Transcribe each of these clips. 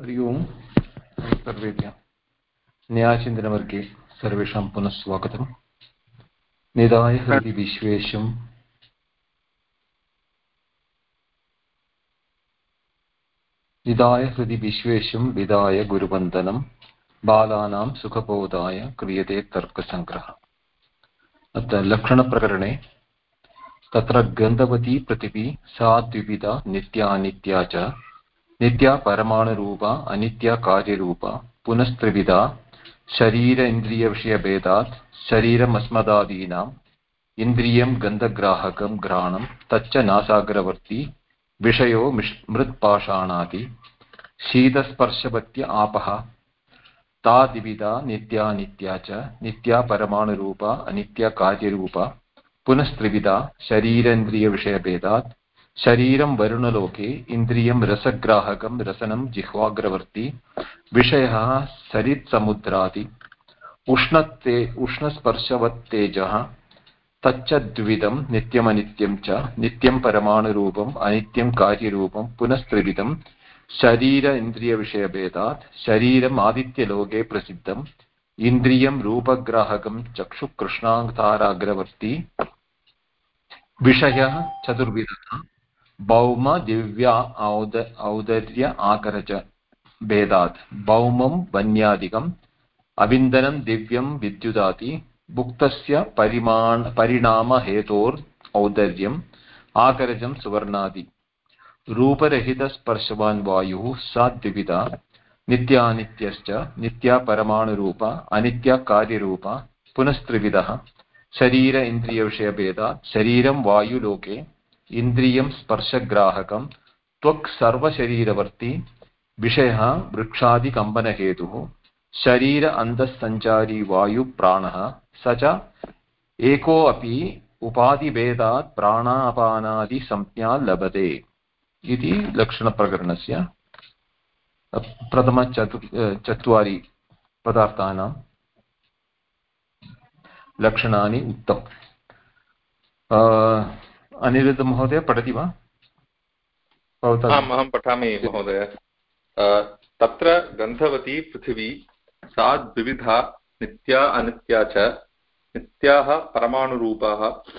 हरि ओम्। सर्वेभ्यः। न्यायचिन्तनवर्गे सर्वेषां पुनः स्वागतम्। निधाय हृदि विश्वेशं निधाय हृदि विश्वेशं विधाय गुरुवन्दनं बालानां सुखबोधाय क्रियते तर्कसङ्ग्रहः। अत्र लक्षणप्रकरणे तत्र गन्धवती पृथिवी सा द्विविधा नित्यानित्या च नित्या परमाणुरूपा अनित्या कार्यरूपा पुनस्त्रिविधा शरीर इन्द्रियविषयभेदात् शरीरमस्मदादीनाम् इन्द्रियं गन्धग्राहकं घ्राणं तच्च नासाग्रवर्ती विषयो मृत्पाषाणादि शीतस्पर्शवत्य आपः तादिविधा नित्या नित्या च नित्या परमाणुरूपा अनित्या कार्यरूपा पुनस्त्रिविधा शरीरेन्द्रियविषयभेदात् शरीरं वरुणलोके इन्द्रियं रसग्राहकं रसनं जिह्वाग्रवर्ति विषयः सरित्समुद्रादि उष्णते उष्णस्पर्शवत्तेजः तच्च द्विविधं नित्यमनित्यं च नित्यं परमाणुरूपम् अनित्यं कार्यरूपं पुनस्त्रिविधं शरीर इन्द्रियविषयभेदात् शरीरम् आदित्यलोके प्रसिद्धम् इन्द्रियं रूपग्राहकं चक्षुकृष्णाङ्ताराग्रवर्ति विषयः चतुर्विधः भौम दिव्या औद औदर्य आकरच भेदात् भौमं वन्यादिकम् अविन्दनं दिव्यं विद्युदाति भुक्तस्य परिमाण परिणामहेतोर् औदर्यम् आकरजं सुवर्णादि रूपरहितस्पर्शवान् वायुः सा द्विविधा नित्यानित्यश्च नित्या परमाणुरूपा पुनस्त्रिविधः शरीर इन्द्रियविषयभेदात् शरीरं वायुलोके इन्द्रियं स्पर्शग्राहकं, त्वक् सर्वशरीरवर्ती, विषयः वृक्षादिकम्पनहेतुः, शरीर अन्तःसञ्चारी वायुप्राणः स च एकोऽपि उपाधिभेदात् प्राणापानादिसंज्ञा लभते इति लक्षणप्रकरणस्य प्रथमचतु चत्वारि पदार्थानां लक्षणानि उक्तम्। अनिरुद्धमहोदय पठति वा? अहं पठामि महोदय। तत्र गन्धवती पृथिवी सा द्विविधा, नित्या, अनित्या च, नित्याः परमाणुरूपाः,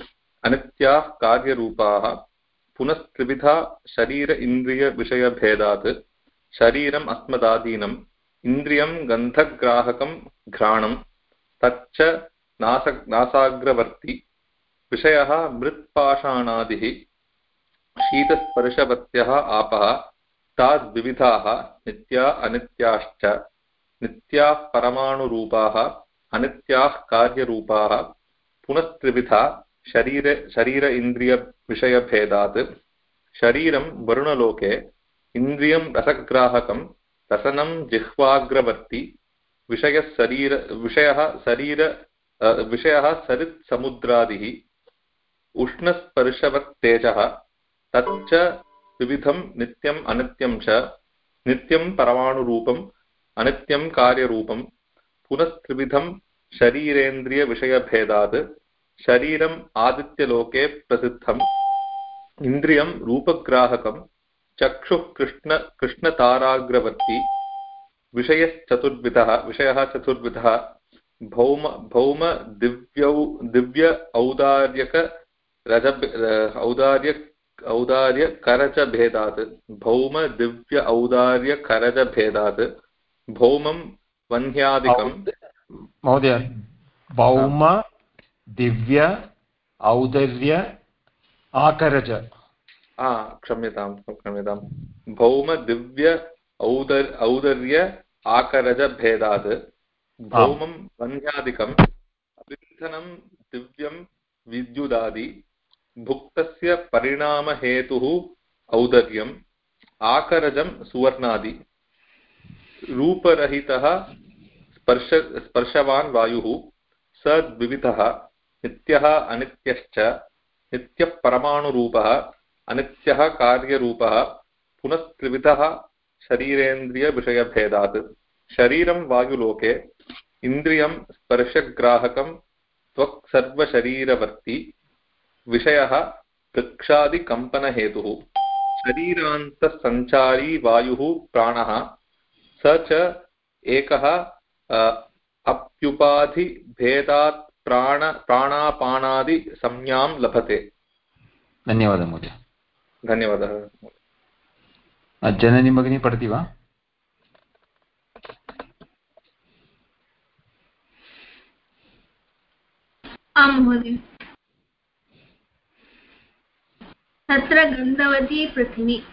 अनित्याः कार्यरूपाः पुनस्त्रिविधा शरीर इन्द्रियविषयभेदात् शरीरम् अस्मदादीनम्, इन्द्रियं गन्धग्राहकं घ्राणं तच्च नास नासाग्रवर्ति विषयः मृत्पाषाणादिः, शीतस्पर्शवत्यः आपः, ताद्विविधाः नित्या अनित्याश्च, नित्याः परमाणुरूपाः, अनित्याः कार्यरूपाः, पुनस्त्रिविधा, शरीर शरीर इन्द्रियविषयभेदात् शरीरं वरुणलोके, इन्द्रियं रसग्राहकं, रसनं जिह्वाग्रवर्ति, विषयः शरीर विषयः शरीर विषयः सरित्समुद्रादिः उष्णस्पर्शवत्तेजः तच्च विविधं नित्यम् अनित्यं च, नित्यं परमाणुरूपम्, अनित्यं कार्यरूपं पुनस्त्रिविधं शरीरेन्द्रियविषयभेदात्, शरीरम् आदित्यलोके प्रसिद्धम्, इन्द्रियं रूपग्राहकं चक्षुः कृष्ण, कृष्णताराग्रवर्ती, विषयश्चतुर्विधः, विषयः चतुर्विधः, भौम भौम दिव्य औदार्यक रज औदार्य औदार्यकरजभेदात् भौम दिव्य औदार्यकरजभेदात् भौमं वह्न्यादिकं। महोदय भौम दिव्य औदर्य आकरज। क्षम्यतां क्षम्यतां। भौम दिव्य औदर् औदर्य आकरजभेदात् भौमं वह्न्यादिकम् अविन्धनं दिव्यं विद्युदादि। भुक्तस्य परिणामहेतुः औदर्यम्, आकरजं सुवर्णादि। रूपरहितः स्पर्श, स्पर्शवान् वायुः स द्विविधः नित्यः अनित्यश्च, नित्यः परमाणुरूपः, अनित्यः कार्यरूपः, पुनस्त्रिविधः शरीरेन्द्रियविषयभेदात्। शरीरं वायुलोके, इन्द्रियं स्पर्शग्राहकं, त्वक् सर्वशरीरवर्ती विषयः वृक्षादिकम्पनहेतुः शरीरान्तसञ्चारी वायुः प्राणः स च एकः अप्युपाधिभेदात् प्राण प्राणापानादिसंज्ञां लभते। धन्यवादः महोदय। धन्यवादः जननी भगिनी पठति वा? आं महोदय। तत्र गन्धवती पृथिवी।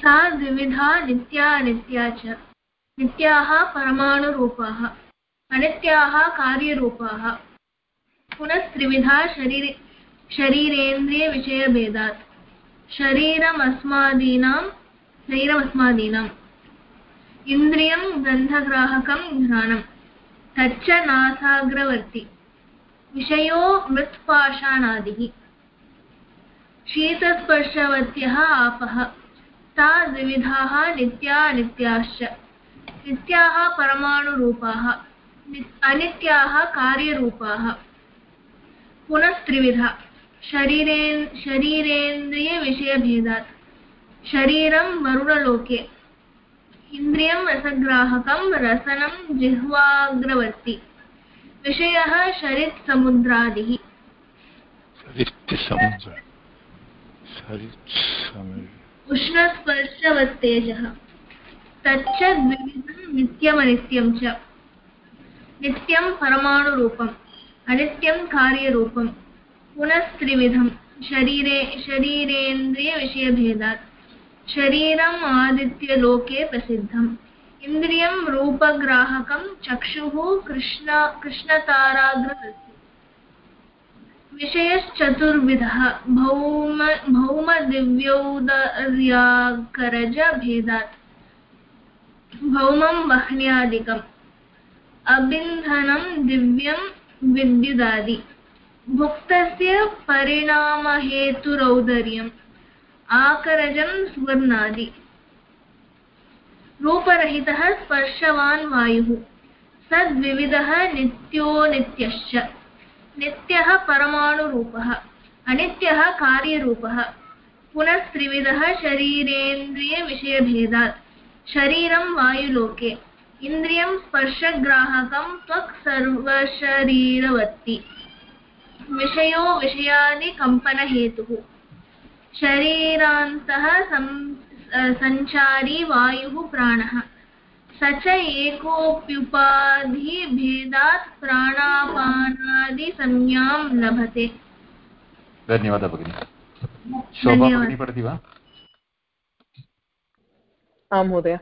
सा द्विविधा नित्या अनित्या च। नित्याः परमाणुरूपाः, अनित्याः कार्यरूपाः। पुनस्त्रिविधा शरीर शरीरेन्द्रियविषयभेदात् शरीरमस्मादीनां शरीरमस्मादीनाम् इन्द्रियं गन्धग्राहकं घ्राणं। तच्च नासाग्रवर्ति। विषयो मृत्पाषाणादिः। शीतस्पर्शवत्यः आपः ता द्विविधाः नित्या नित्याश्च। नित्याः परमाणुरूपाः। अनित्याः कार्यरूपाः। पुनस्त्रिविधा। शरीरे शरीरेन्द्रियविषयभेदात्। शरीरं वरुणलोके। इन्द्रियं रसग्राहकं, रसनं जिह्वाग्रवर्ति। विषयः शरित्समुद्रादिः उष्णस्पर्शवत्तेजः। तच्च द्विविधं नित्यमनित्यं च। नित्यं परमाणुरूपम्, अनित्यं कार्यरूपं पुनस्त्रिविधं शरीरे शरीरेन्द्रियविषयभेदात्। शरीरम् आदित्यलोके प्रसिद्धम्। इन्द्रियं रूपग्राहकं चक्षुः कृष्ण कृष्णताराग्रवृत्ति विषयश्चतुर्विधः भौम, भौमदिव्यौदर्याकरजभेदात्। भौमं वह्न्यादिकम्, अबिन्धनं दिव्यं विद्युदादि। भुक्तस्य परिणामहेतुरौदर्यम्, आकरजं सुवर्णादि। रूपरहितः स्पर्शवान् वायुः, सद्विविधः नित्यो नित्यश्च। नित्यः परमाणुरूपः, अनित्यः कार्यरूपः। पुनस्त्रिविधः शरीरेन्द्रियविषयभेदात्। शरीरं वायुलोके, इन्द्रियं स्पर्शग्राहकं त्वक् सर्वशरीरवत्ति। विषयो विषयादिकम्पनहेतुः शरीरान्तः सञ्चारी वायुः प्राणः। स च एकोऽप्युपाधिभेदात् प्राणापानादिसंज्ञां लभते। धन्यवादः भगिनि। शोभा भगिनी पठति वा? आं महोदय।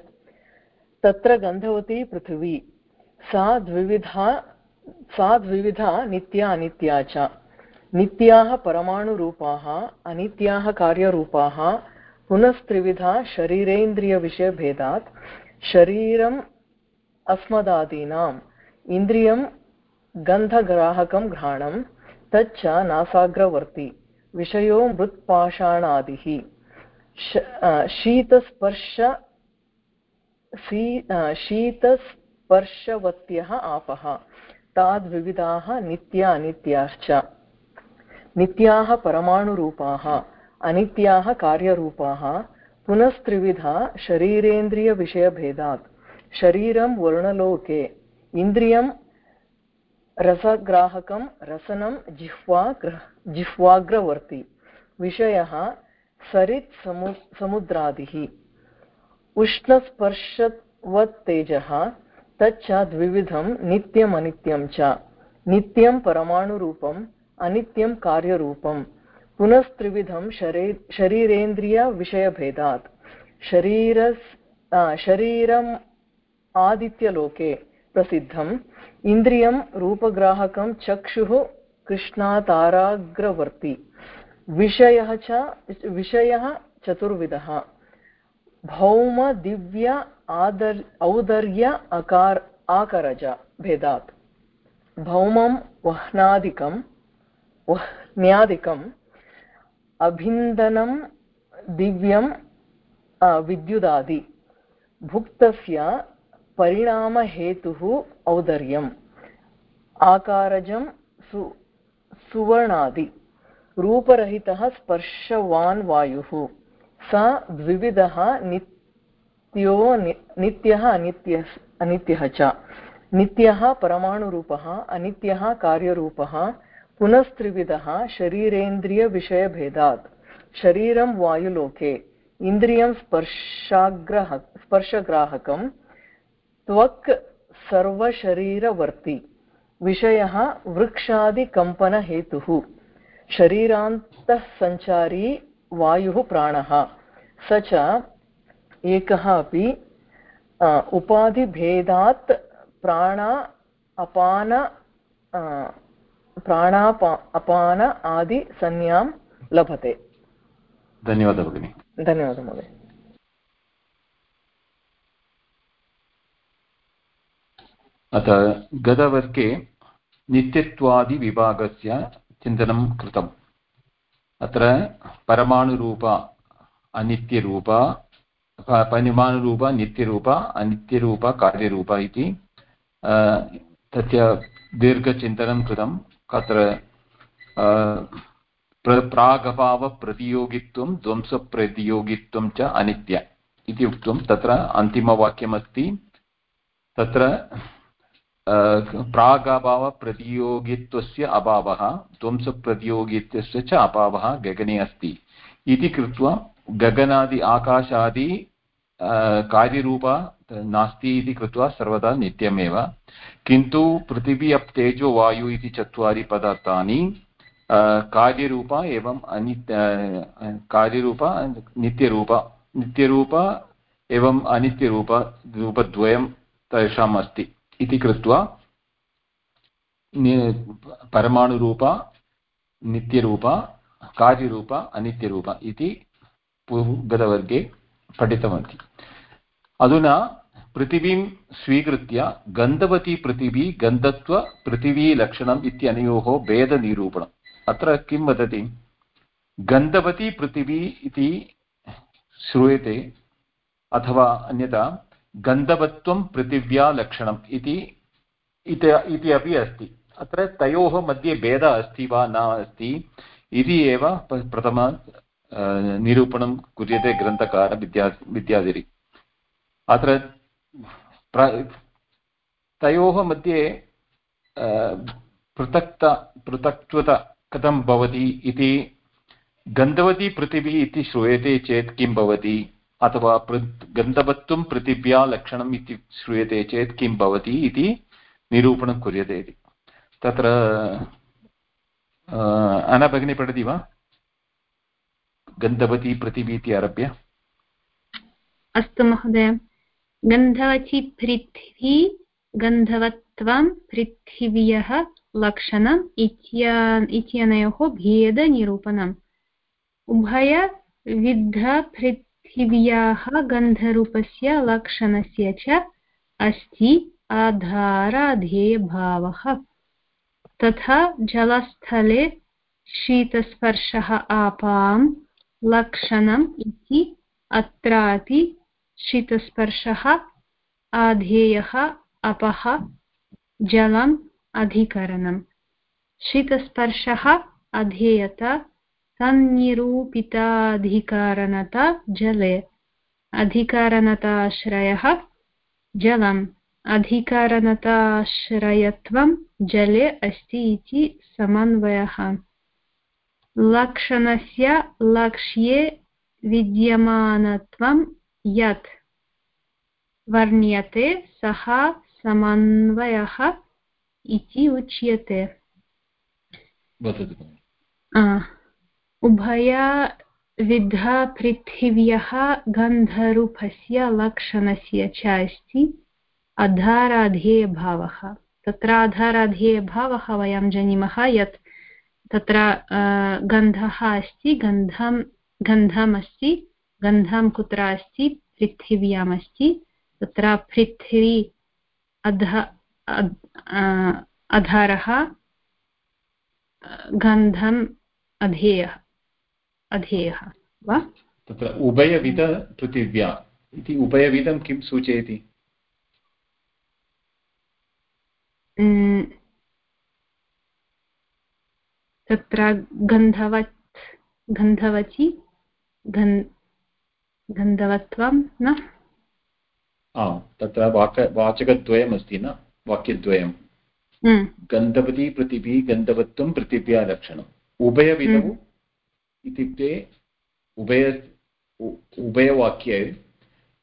तत्र गन्धवती पृथिवी। सा द्विविधा सा द्विविधा नित्या अनित्या च। नित्याः परमाणुरूपाः अनित्याः कार्यरूपाः पुनस्त्रिविधा शरीरेन्द्रियविषयभेदात् शरीरम् अस्मदादीनाम् इन्द्रियं गन्धग्राहकं घ्राणं, तच्च नासाग्रवर्ति, विषयो मृत्पाषाणादिः। शीतस्पर्श शीतस्पर्शवत्यः आपः। ताद्विविधाः नित्या अनित्याश्च नित्याः परमाणुरूपाः, अनित्याः कार्यरूपाः पुनस्त्रिविधा शरीरेन्द्रियविषयभेदात्। शरीरं वर्णलोके, इन्द्रियं रसग्राहकं, रसनं जिह्वा जिह्वाग्रवर्ति। विषयः सरित् समु समुद्रादिः। उष्णस्पर्शवत्तेजः, तच्च द्विविधं नित्यमनित्यं च। नित्यं परमाणुरूपम् अनित्यं कार्यरूपं पुनस्त्रिविधं शरी, शरीरेन्द्रियविषयभेदात्। शरीरस् शरीरम् आदित्यलोके प्रसिद्धम्। इन्द्रियं रूपग्राहकं चक्षुः कृष्णाताराग्रवर्ति। विषयः च, विषयः चतुर्विधः। भौमदिव्य आदर्, औदर्य, अकार, आकरज भेदात्। भौमं वह्नादिकं वह्न्यादिकम् अभिन्दनं दिव्यं विद्युदादि। भुक्तस्य परिणामहेतुः औदर्यम्। आकारजं सु, सुवर्णादि। रूपरहितः स्पर्शवान् वायुः। स द्विविधः नित्यो नित्यः अनित्यः अनित्यः च। नित्यः परमाणुरूपः, अनित्यः कार्यरूपः। पुनस्त्रिविधः शरीरेन्द्रियविषयभेदात्। शरीरं वायुलोके, इन्द्रियं स्पर्शाग्रह, स्पर्शग्राहकं, त्वक् सर्वशरीरवर्ति, विषयः वृक्षादिकम्पनहेतुः। शरीरान्तः सञ्चारी वायुः प्राणः, स च एकः अपि उपाधिभेदात् प्राण, अपान प्राणापा अपान आदि संज्ञां लभते। धन्यवादः भगिनि। धन्यवादः महोदय। अतः गतवर्गे नित्यत्वादिविभागस्य चिन्तनं कृतम्। अत्र परमाणुरूप अनित्यरूप परिमाणुरूप नित्यरूप अनित्यरूप कार्यरूप इति तस्य दीर्घचिन्तनं कृतम्। अत्र प्र प्रागभावप्रतियोगित्वं ध्वंसप्रतियोगित्वं च अनित्य इति उक्तं. तत्र अन्तिमवाक्यमस्ति. तत्र प्रागभावप्रतियोगित्वस्य अभावः, ध्वंसप्रतियोगित्वस्य च अभावः गगने अस्ति. इति कृत्वा गगनादि, आकाशादि कार्यरूप नास्ति इति कृत्वा सर्वदा नित्यमेव। किन्तु पृथिवी अप् तेजो वायु इति चत्वारि पदार्थानि कार्यरूप एवम् अनित्य कार्यरूप नित्यरूप नित्यरूप एवम् अनित्यरूप रूपद्वयं तेषाम् अस्ति इति कृत्वा परमाणुरूप, नित्यरूप, कार्यरूप, अनित्यरूप इति गतवर्गे पठितवन्ति। अधुना पृथिवीं स्वीकृत्य गन्धवती पृथिवी गन्धत्वपृथिवीलक्षणम् इत्यनयोः भेदनिरूपणम्। अत्र किं वदति? गन्धवती पृथिवी इति श्रूयते अथवा अन्यथा गन्धवत्वं पृथिव्या लक्षणम् इति अपि अस्ति। अत्र तयोः मध्ये भेदः अस्ति वा न अस्ति इति एव प्रथम निरूपणं कुर्यते ग्रन्थकार विद्या अत्र तयोः मध्ये पृथक्त, पृथक्त्वता कथं भवति इति, गन्धवती पृथिवी इति श्रूयते चेत् किं भवति, अथवा पृ, गन्धवत्वं पृथिव्या लक्षणम् इति श्रूयते चेत् किं भवति इति निरूपणं कुर्यते इति। तत्र अना भगिनी पठति वा? गन्धवती पृथिवी इति आरभ्य। अस्तु महोदय। गन्धवती पृथिवी, गन्धवत्वं पृथिव्यः लक्षणम् इत्या, इत्यनयोः भेदनिरूपणम्। उभयविधपृथिव्याः गन्धरूपस्य लक्षणस्य च अस्ति आधाराधेयभावः तथा जलस्थले शीतस्पर्शः आपां लक्षणम् इति अत्रापि शीतस्पर्शः, आधेयः, अपः, जलम्, अधिकरणम्। शीतस्पर्शः, अधेयता तन्निरूपिताधिकारणता जले। अधिकारणताश्रयः, जलम्। अधिकारणताश्रयत्वं, जले अस्ति इति समन्वयः। लक्षणस्य लक्ष्ये विद्यमानत्वं यत् वर्ण्यते सः समन्वयः इति उच्यते। उभयविधपृथिव्यः गन्धरूपस्य लक्षणस्य च अस्ति आधाराधेयभावः तत्र आधाराधेयभावः वयं जानीमः यत् तत्र गन्धः अस्ति गन्धं गन्धमस्ति। गन्धं कुत्र अस्ति पृथिव्यामस्ति तत्र पृथिवी अध अधारः गन्धम् अधेयः अधेयः वा? तत्र उभयविधपृथिव्या इति उभयविधं किं सूचयति? तत्र गन्धवत् गन्धवती गन् गन्धवत्वं न? आम् तत्र वाक वाचकद्वयमस्ति न? वाक्यद्वयं। हम्म, गन्धवती पृथिवी गन्धवत्वं पृथिव्या लक्षणम्। उभयविधौ हम्म। इत्युक्ते उभय उभयवाक्ये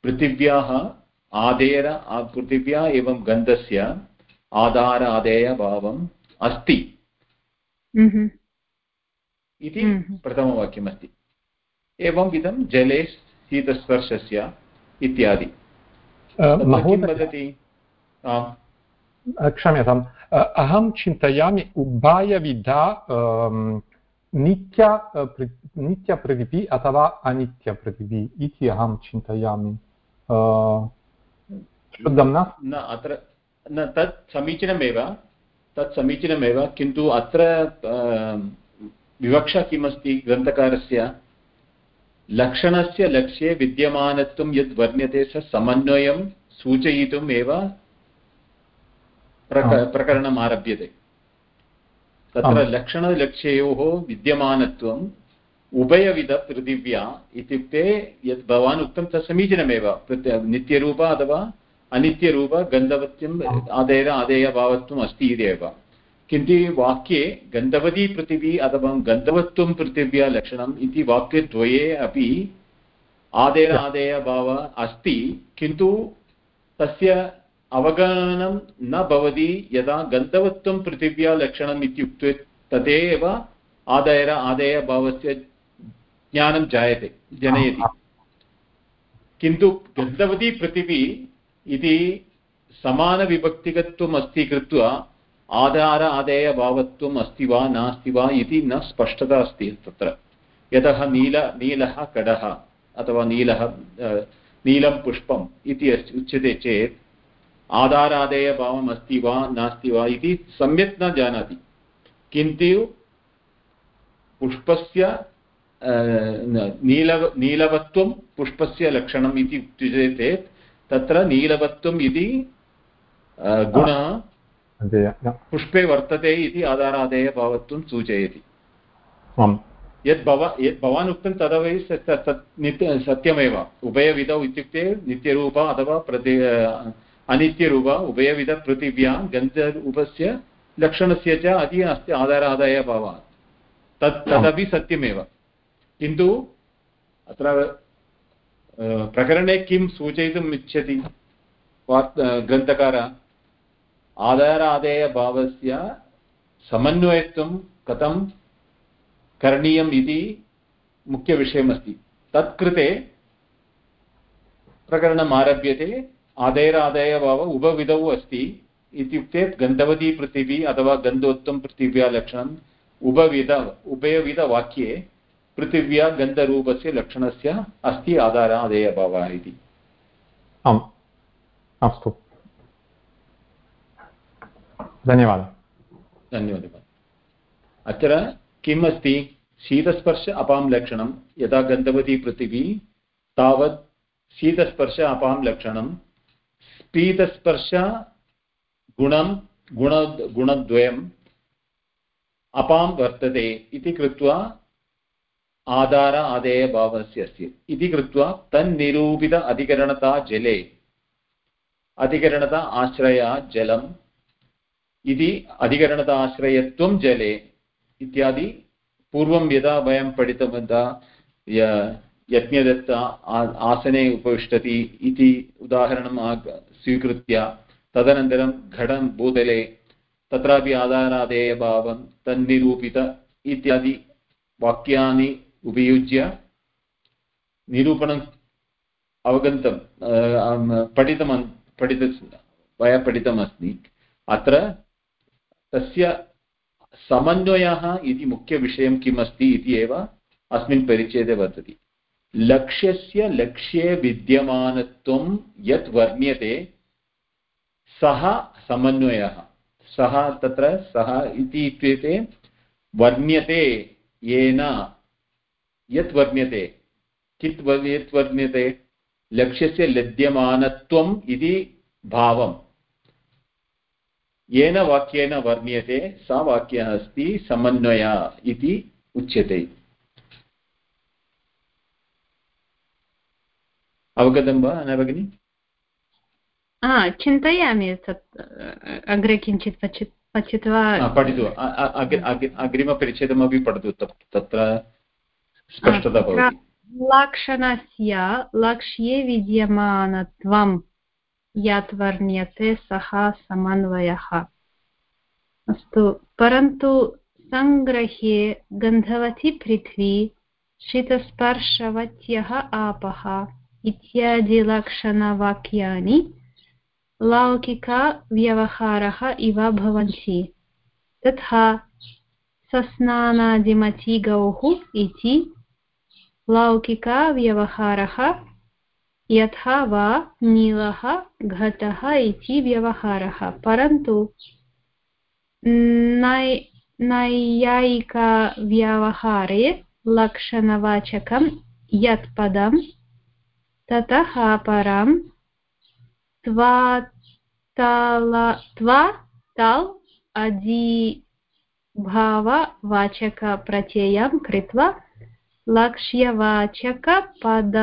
पृथिव्याः आदेर पृथिव्या एवं गन्धस्य आधार आदेयभावम् अस्ति। हम्म, इति। प्रथमवाक्यमस्ति। एवं विधं जले शीतस्पर्शस्य इत्यादि। वदति? क्षम्यताम्। अहं चिन्तयामि उभयविधा नित्य अ, अथवा अनित्यपृथिवी इति अहं चिन्तयामि। शुद्धं न? न अत्र न तत् समीचीनमेव। तत् समीचीनमेव किन्तु अत्र विवक्षा किमस्ति? ग्रन्थकारस्य लक्षणस्य लक्ष्ये विद्यमानत्वं यद् वर्ण्यते स समन्वयं सूचयितुम् एव प्रक। प्रकरणम् आरभ्यते। तत्र लक्षणलक्ष्ययोः विद्यमानत्वम् उभयविधपृथिव्या इत्युक्ते यद् भवान् उक्तं तत् समीचीनमेव। नित्यरूप अथवा अनित्यरूप गन्धवत्यम् आदेय आदेयभावत्वम् अस्ति इत्येव। किन्तु वाक्ये गन्धवती पृथिवी अथवा गन्धवत्वं पृथिव्या लक्षणम् इति वाक्यद्वये अपि आदेय आदेयभाव अस्ति किन्तु तस्य अवगमनं न भवति यदा गन्धवत्वं पृथिव्या लक्षणम् इत्युक्ते तदेव आदायर आदेयभावस्य ज्ञानं जायते जनयति। किन्तु गन्धवती पृथिवी इति समानविभक्तिकत्वम् अस्ति कृत्वा आधार आदेयभावत्वम् अस्ति वा नास्ति वा इति न स्पष्टता अस्ति तत्र। यतः नील, नीलः कडः अथवा नीलः नीलं पुष्पम् इति उच्यते चेत् आधारादेयभावम् अस्ति वा नास्ति वा इति सम्यक् न जानाति। किन्तु पुष्पस्य नीलव, नीलवत्वं पुष्पस्य लक्षणम् इति उच्यते चेत् तत्र नीलवत्वम् इति गुणः पुष्पे वर्तते इति आधारादेयभावत्वं सूचयति आम् यद् भव यद् भवान् उक्तं तदवै नित्य सत्यमेव उभयविधौ इत्युक्ते नित्यरूप अथवा प्रति अनित्यरूप उभयविधपृथिव्यां गन्धरूपस्य लक्षणस्य च अति अस्ति आधारादायभावः तत् तदपि सत्यमेव किन्तु अत्र प्रकरणे किं सूचयितुम् इच्छति वार् ग्रन्थकार आधारादेयभावस्य समन्वयत्वं कथं करणीयम् इति मुख्यविषयमस्ति। तत्कृते प्रकरणम् आरभ्यते। आदेरादेयभाव उभविधौ अस्ति इत्युक्ते गन्धवती पृथिवी अथवा गन्धोत्तम पृथिव्या लक्षणम् उभविध उभयविधवाक्ये पृथिव्या गन्धरूपस्य लक्षणस्य अस्ति आधारादेयभावः इति। आम्। अस्तु। धन्यवादः। धन्यवादः। अत्र किम् अस्ति शीतस्पर्श अपां लक्षणं? यदा गन्धवती पृथिवी, तावत् शीतस्पर्श अपां लक्षणं। पीतस्पर्श गुणं, गुण, गुणद्वयम् अपां वर्तते इति कृत्वा आधार आदेयभावस्य अस्ति। इति कृत्वा तन्निरूपित अधिकरणता जले, अधिकरणता आश्रया जलम् इति अधिकरणता आश्रयत्वं जले इत्यादि पूर्वं यदा वयं पठितवन्तः यज्ञदत्त आसने उपविष्टति इति उदाहरणम् स्वीकृत्य तदनन्तरं घटं भूतले तत्रापि आधारादेयभावं तन्निरूपित इत्यादि वाक्यानि उपयुज्य निरूपणम् अवगन्तम् पठितम् पठित वयं पठितमस्ति अत्र तस्य समन्वयः इति मुख्यविषयं किम् अस्ति इति एव अस्मिन् परिच्छेदे वर्तते। लक्ष्यस्य लक्ष्ये विद्यमानत्वं यत् वर्ण्यते, सः समन्वयः, सः तत्र, सः इति इत्युक्ते वर्ण्यते येन, यत् वर्ण्यते, कित् यत् वर्ण्यते, लक्ष्यस्य लभ्यमानत्वम् इति भावम्। येन वाक्येन वर्ण्यते सा वाक्यः अस्ति समन्वय इति उच्यते। अवगतं वा न भगिनि? चिन्तयामि तत् अग्रे किञ्चित् पठि पठित्वा पठितु। अग्- अग्- अग्रिमपरिच्छेदमपि पठतु तत्र स्पष्टता भवति। लक्षणस्य लक्ष्ये विद्यमानत्वं यत् वर्ण्यते सः समन्वयः अस्तु, परन्तु सङ्ग्रह्ये गन्धवती पृथ्वी, शीतस्पर्शवत्यः आपः, इत्यादिलक्षणवाक्यानि लौकिकव्यवहारः इव भवन्ति। तथा सस्नानादिमति गौः इति लौकिकव्यवहारः यथा वा नीलः घटः इति व्यवहारः। परन्तु नैयायिकव्यवहारे लक्षणवाचकं यत् पदं ततः परं त्वा तल् कृत्वा लक्ष्यवाचकपद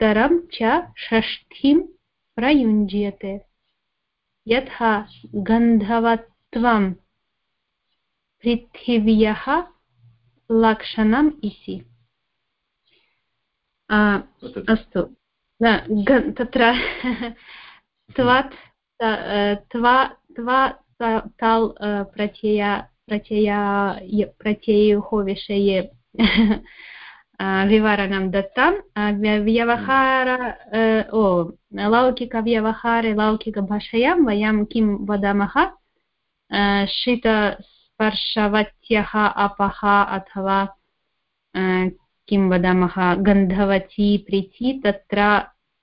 उत्तरं च षष्ठीं प्रयुञ्ज्यते। यथा गन्धवत्वं पृथिव्यः लक्षणम् इति। अस्तु। तत्र त्वत् त्वा त्वा तल् प्रत्यया प्रत्ययोः विषये विवरणं दत्तं व्यवहार ओ लौकिकव्यवहारे लौकिकभाषायां वयं किं वदामः शीतस्पर्शवत्यः अपः अथवा किं वदामः गन्धवती प्रीति तत्र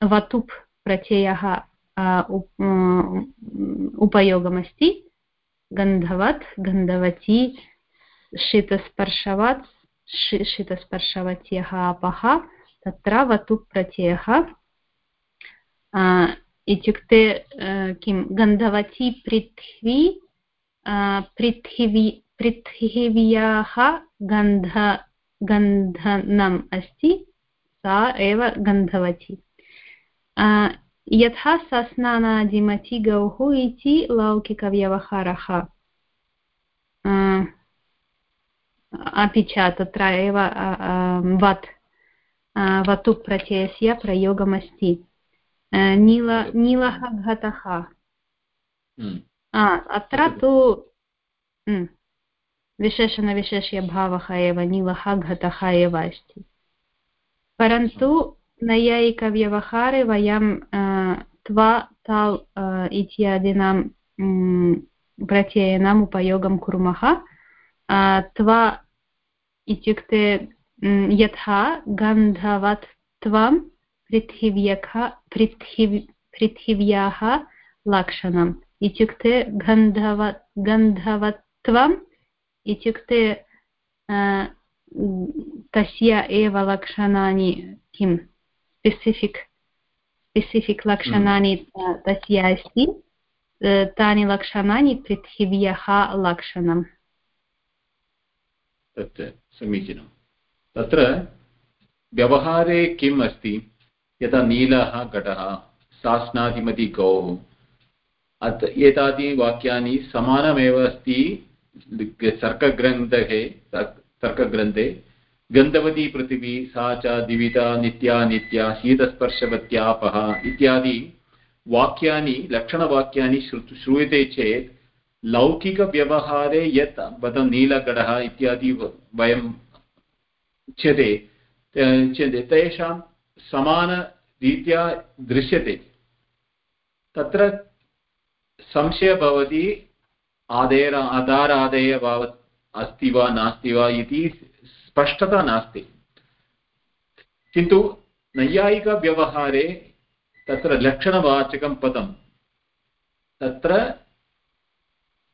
वतुप् प्रत्ययः उप- उपयोगमस्ति गन्धवत् गन्धवती शीतस्पर्शवत् शीतस्पर्शवत्यः अपः, तत्र वतुप् प्रत्ययः। इत्युक्ते किं? गन्धवती पृथ्वी पृथिवी पृथिव्याः गन्ध गन्धनम् अस्ति, सा एव गन्धवती। यथा सस्नानादिमति गौः इति लौकिकव्यवहारः। अपि च तत्र एव वत् वतु प्रत्ययस्य प्रयोगमस्ति नील नीलः घटः अत्र तु विशेषणविशेष्यभावः एव नीलः घटः एव अस्ति परन्तु नैयायिकव्यवहारे वयं त्वा ताल् अ, इत्यादीनां प्रत्ययानाम् उपयोगं कुर्मः त्वा इत्युक्ते यथा गन्धवत् त्वं पृथिव्यः पृथिवी पृथिव्याः लक्षणम्। इत्युक्ते गन्धवत् गन्धवत्वम् इत्युक्ते तस्य एव लक्षणानि किं स्पेसिफिक् स्पेसिफिक् लक्षणानि तस्य अस्ति। तानि लक्षणानि पृथिव्यः लक्षणम्। तत् समीचीनं तत्र व्यवहारे किम् अस्ति? यथा नीलः घटः सास्नादिमति गौः अत् एतानि वाक्यानि समानमेव अस्ति। तर्कग्रन्थे तर्कग्रन्थे गन्धवती पृथिवी, सा च दिविता, नित्या नित्या, शीतस्पर्शवत्यापः इत्यादि वाक्यानि, लक्षणवाक्यानि श्रु श्रूयते चेत् लौकिकव्यवहारे यत् वदं नीलगडः इत्यादि वयम् उच्यते उच्यते। तेषां समानरीत्या दृश्यते। तत्र संशयः भवति, आदेर आधारादेयभावत् अस्ति वा नास्ति वा इति स्पष्टता नास्ति। किन्तु नैयायिकव्यवहारे तत्र लक्षणवाचकं पदं तत्र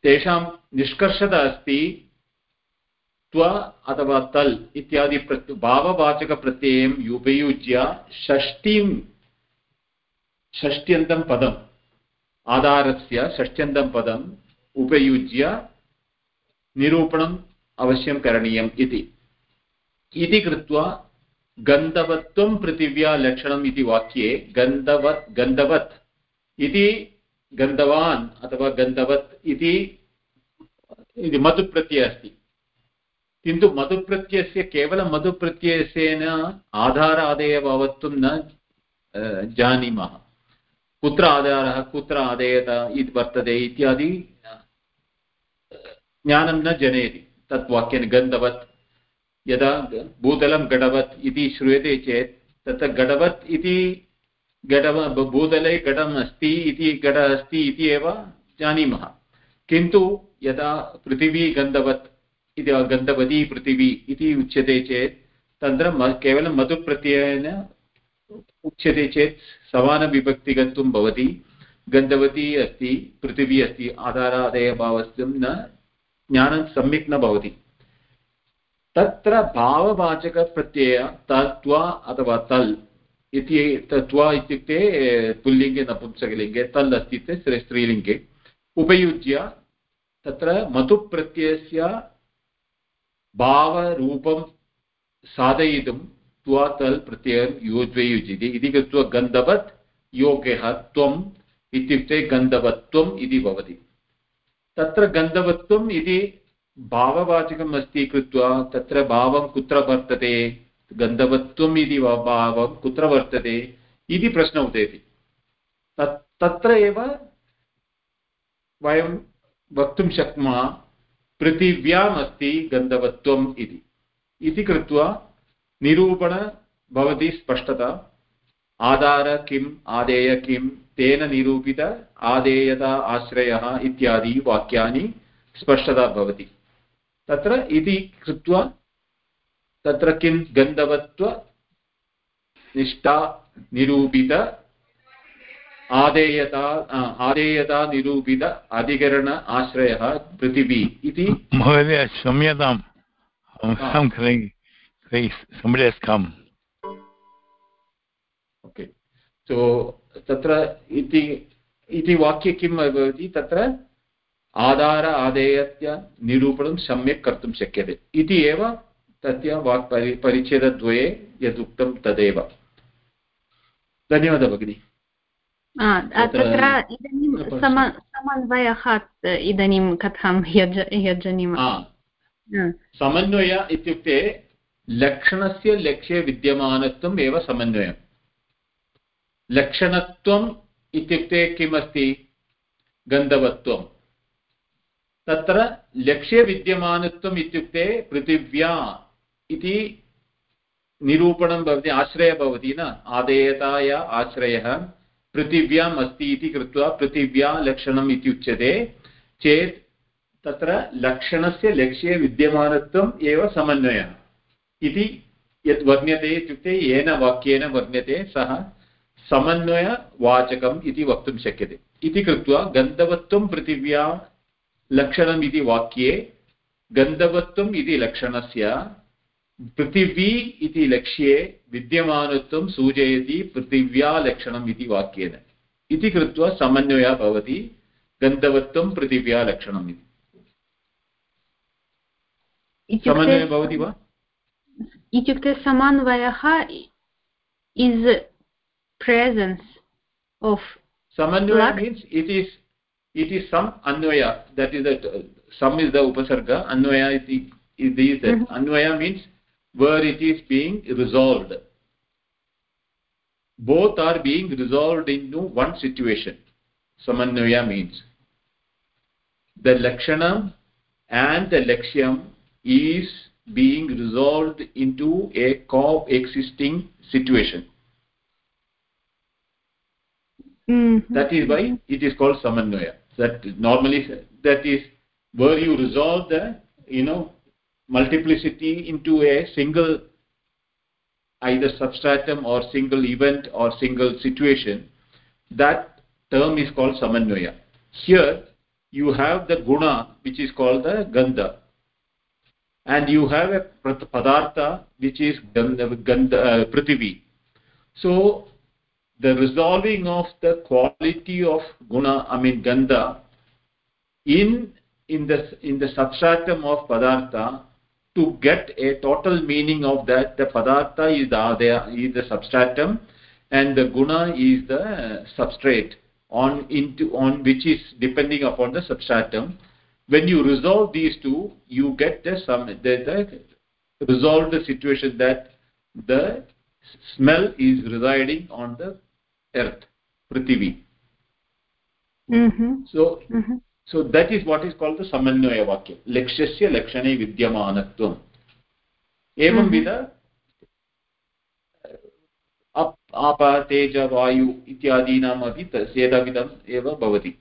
तेषां निष्कर्षता अस्ति, त्व अथवा तल् इत्यादि प्रत्य भाववाचकप्रत्ययम् उपयुज्य षष्टिं षष्ट्यन्तं पदम्, आधारस्य षष्ट्यन्तं पदम् उपयुज्य निरूपणम् अवश्यं करणीयम् इति। इति कृत्वा गन्धवत्वं पृथिव्या लक्षणम् इति वाक्ये गन्धवत् गन्धवत् इति गन्धवान् अथवा गन्धवत् इति इति मधुप्रत्ययः अस्ति किन्तु मधुप्रत्ययस्य, केवलं मधुप्रत्ययस्येन आधारादेयभावत्वं न जानीमः। कुत्र आधारः, कुत्र आदेयत इति वर्तते इत्यादि, ज्ञानं न जनयति। तत् वाक्येन गन्धवत्, यदा भूतलं घटवत् इति श्रूयते चेत्, तत्र घटवत् इति घटव भूतले घटम् अस्ति इति घट अस्ति इति एव जानीमः। किन्तु यदा पृथिवी गन्धवत् इति गन्धवती पृथिवी इति उच्यते चेत् तत्र केवलं मधुप्रत्ययेन उच्यते चेत् समानविभक्तिगत्वं भवति। गन्धवती अस्ति, पृथिवी अस्ति, आधारादयभावस्यं न, ज्ञानं सम्यक् न भवति। तत्र भाववाचकप्रत्यय तत्त्वा अथवा तल् इति तत्त्वा इत्युक्ते पुल्लिङ्गे नपुंसकलिङ्गे तल् अस्ति चेत् उपयुज्य तत्र मतुप्रत्ययस्य भावरूपं साधयितुं त्वा तल् प्रत्ययं योज्वयुज्यते इति कृत्वा गन्धवत् योग्यः त्वम् इत्युक्ते गन्धवत्वम् इति भवति। तत्र गन्धवत्वम् इति भाववाचकम् अस्ति कृत्वा तत्र भावं कुत्र वर्तते? गन्धवत्वम् इति भावं कुत्र वर्तते इति प्रश्नः उदेति। तत् तत्र एव वयं वक्तुं शक्नुमः पृथिव्याम् अस्ति गन्धवत्वम् इति। इति कृत्वा निरूपण भवति स्पष्टता। आधार किम्, आदेय किं तेन निरूपित आदेयता, आश्रयः इत्यादि वाक्यानि स्पष्टता भवति। तत्र इति कृत्वा तत्र किं गन्धवत्व निष्ठा निरूपित आदेयता आदेयता निरूपित अधिकरण आश्रयः पृथिवी इति। महोदय क्षम्यताम्। अहं somebody has come okay so तत्र इति इति वाक्ये किं भवति? तत्र आधार आदेयस्य निरूपणं सम्यक् कर्तुं शक्यते। इति एव तस्य वाक् परि परिच्छेदद्वये यदुक्तं तदेव। धन्यवादः भगिनि। तत्र इदानीं समन्वयः इदानीं कथां योजनीमः। समन्वय इत्युक्ते लक्षणस्य लक्ष्ये विद्यमानत्वम् एव समन्वयम्। लक्षणत्वम् इत्युक्ते किमस्ति? गन्धवत्वं तत्र लक्ष्ये विद्यमानत्वम् इत्युक्ते पृथिव्या इति निरूपणं भवति, आश्रयः भवति न? आदेयताया आश्रयः पृथिव्याम् अस्ति इति कृत्वा पृथिव्या लक्षणम् इति उच्यते चेत् तत्र लक्षणस्य लक्ष्ये विद्यमानत्वम् एव समन्वयः। इति यत् वर्ण्यते इत्युक्ते येन वाक्येन वर्ण्यते, सः समन्वयवाचकम् इति वक्तुं शक्यते। इति कृत्वा गन्धवत्वं पृथिव्या लक्षणम् इति वाक्ये गन्धवत्वम् इति लक्षणस्य पृथिवी इति लक्ष्ये विद्यमानत्वं सूचयति पृथिव्यालक्षणम् इति वाक्येन। इति कृत्वा समन्वयः भवति गन्धवत्वं पृथिव्यालक्षणम् इति। समन्वयः भवति वा? इत्युक्ते समन्वयः इस् प्रेसेन्स् आफ् समन्वय इट् इस् सम् अन्वय दट् इस् सम् इस् द उपसर्ग अन्वय इति अन्वय means where it is being resolved both are being resolved into one situation samanvaya means the lakshana and the lakshyam is being resolved into a co-existing situation Mm -hmm. That is why it is called samanvaya. That normally that is where you resolve the you know multiplicity into a single either substratum or single event or single situation. That term is called samanvaya. Here you have the guna which is called the gandha and you have a padartha which is gandha, gandha uh. So the resolving of the quality of guna i mean gandha in in the in the substratum of padartha to get a total meaning of that the padartha is the is the substratum and the guna is the substrate on into on which is depending upon the substratum. When you resolve these two you get the sum the, the resolve the situation that the smell is residing on the earth prithvi. Mhm so mhm so that is what is called the samannaya vakya lakshyasya lakshane vidyamanatvam एवं विध up आप तेज वायु इत्यादीनाम् अपि तस्येदविधम् एव भवति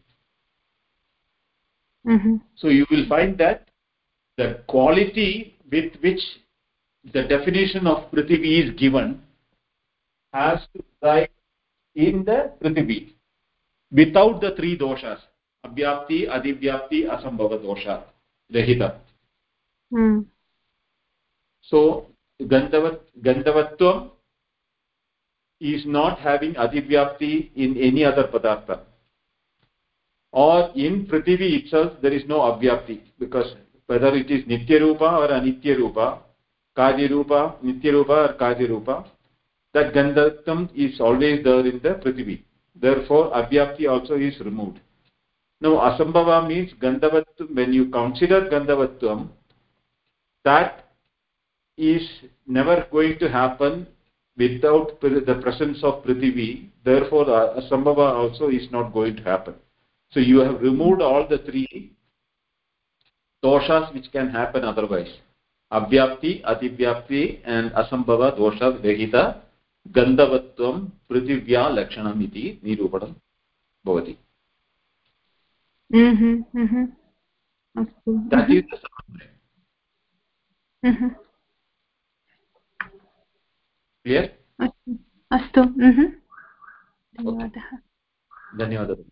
mhm so you will find that the quality with which the definition of prithvi is given has to reside in the prithvi without the three doshas अव्याप्ति अतिव्याप्ति असंभव दोषात् रहित सो हम्म। गंधवत्व इज़ नॉट हैविंग अतिव्याप्ति in any other पदार्थ और in पृथ्वी it's there is no अव्याप्ति बिकॉज़ वेदर इट इज़ नित्य रूप और अनित्य रूप कार्य रूप नित्य रूप और कार्य रूप that gandhatvam is always there in the prithvi therefore now asambhava means gandhavatvam when you consider gandhavatvam that is never going to happen without the presence of prithvi therefore asambhava also is not going to happen so you have removed all the three doshas which can happen otherwise avyapti adivyapti and asambhava dosha पृथिव्या लक्षणम् इति निरूपणं भवति mhm mhm अस्तु that is the summary mhm clear अस्तु अस्तु mhm धन्यवादः धन्यवादः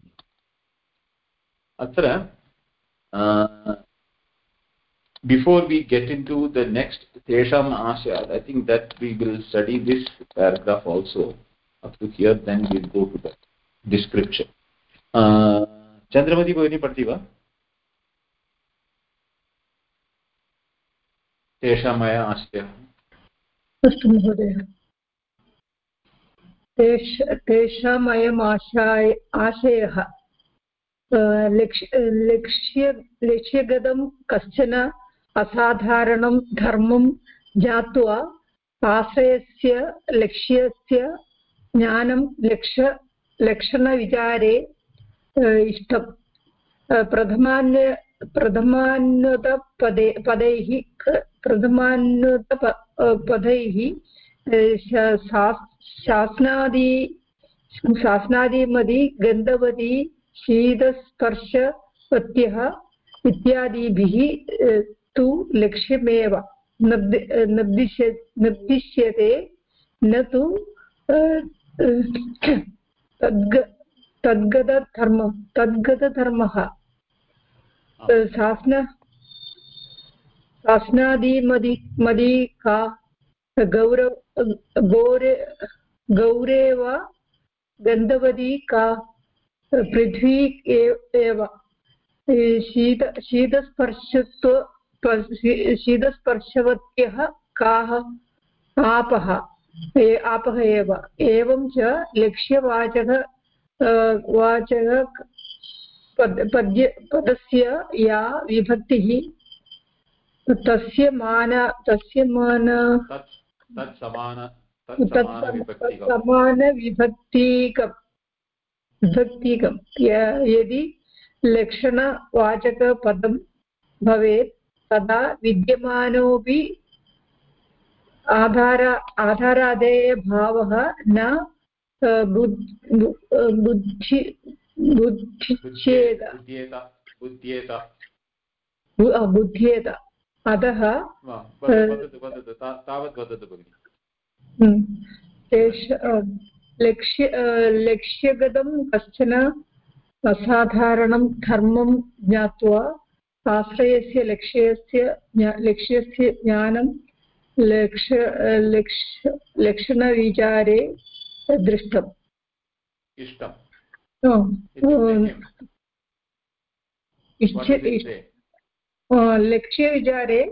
अत्र before we get into the next tesham asya i think that we will study this paragraph also up to here then we'll go to the description uh, chandramati bhavini padti va तेषामय आशयः अस्तु महोदय तेष तेषाम् अयम् आशाय आशयः लक्ष्य लक्ष्य लक्ष्यगतं कश्चन असाधारणं धर्मं ज्ञात्वा आश्रयस्य लक्ष्यस्य ज्ञानं लक्ष्य लक्षणविचारे इष्टं प्रथमान्य प्रथमान्युतपदे पदैः प्रथमान्युत पदैः शासनादि शासनादिमदि गन्धवती शीतस्पर्शवत्यः इत्यादिभिः तु लक्ष्यमेव निर्दिश्य निर्दिश्यते न तु तद्गतधर्मं तद्गतधर्मः। शासन शासनादिमदि मदि का गौरव गौरे गौरेव गन्धवती का पृथ्वी एव। शीत शीतस्पर्शत्व शीतस्पर्शवत्यः काः? आपः। आपः एव। एवं च लक्ष्यवाचक वाचक पद पद्य पदस्य या विभक्तिः तस्य मान तस्य मान। समानविभक्तिकं विभक्तिकं यदि लक्षणवाचकपदं भवेत् तदा विद्यमानोऽपि आधार आधारादेयभावः न बुद्धि बुद्धिच्छेद बुध्येत अतः तावत् वदतु भगिनि। लक्ष्य लक्ष्यगतं कश्चन असाधारणं धर्मं ज्ञात्वा आश्रयस्य लक्ष्यस्य लक्ष्यस्य ज्ञानं लक्ष लक्ष लक्षणविचारे दृष्टम् इष्टम्। लक्ष्यविचारे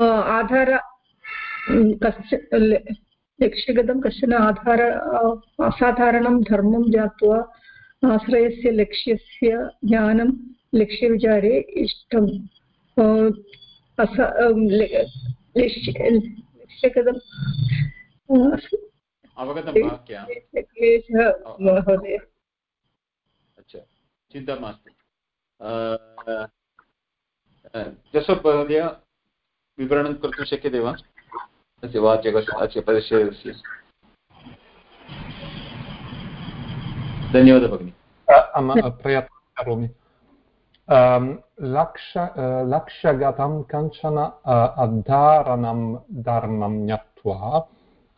आधार कश्च लक्ष्यगतं कश्चन आधार असाधारणं धर्मं ज्ञात्वा आश्रयस्य लक्ष्यस्य ज्ञानं लक्ष्यविचारे इष्टम्। अस क्लेशः महोदय। अच्छा चिन्ता मास्तु। जसप् महोदय विवरणं कर्तुं शक्यते वा? अस्य वाचकस्य धन्यवादः भगिनि। प्रयत्नं करोमि। लक्ष लक्ष्यगतं कञ्चन अधारणं धर्मं ज्ञात्वा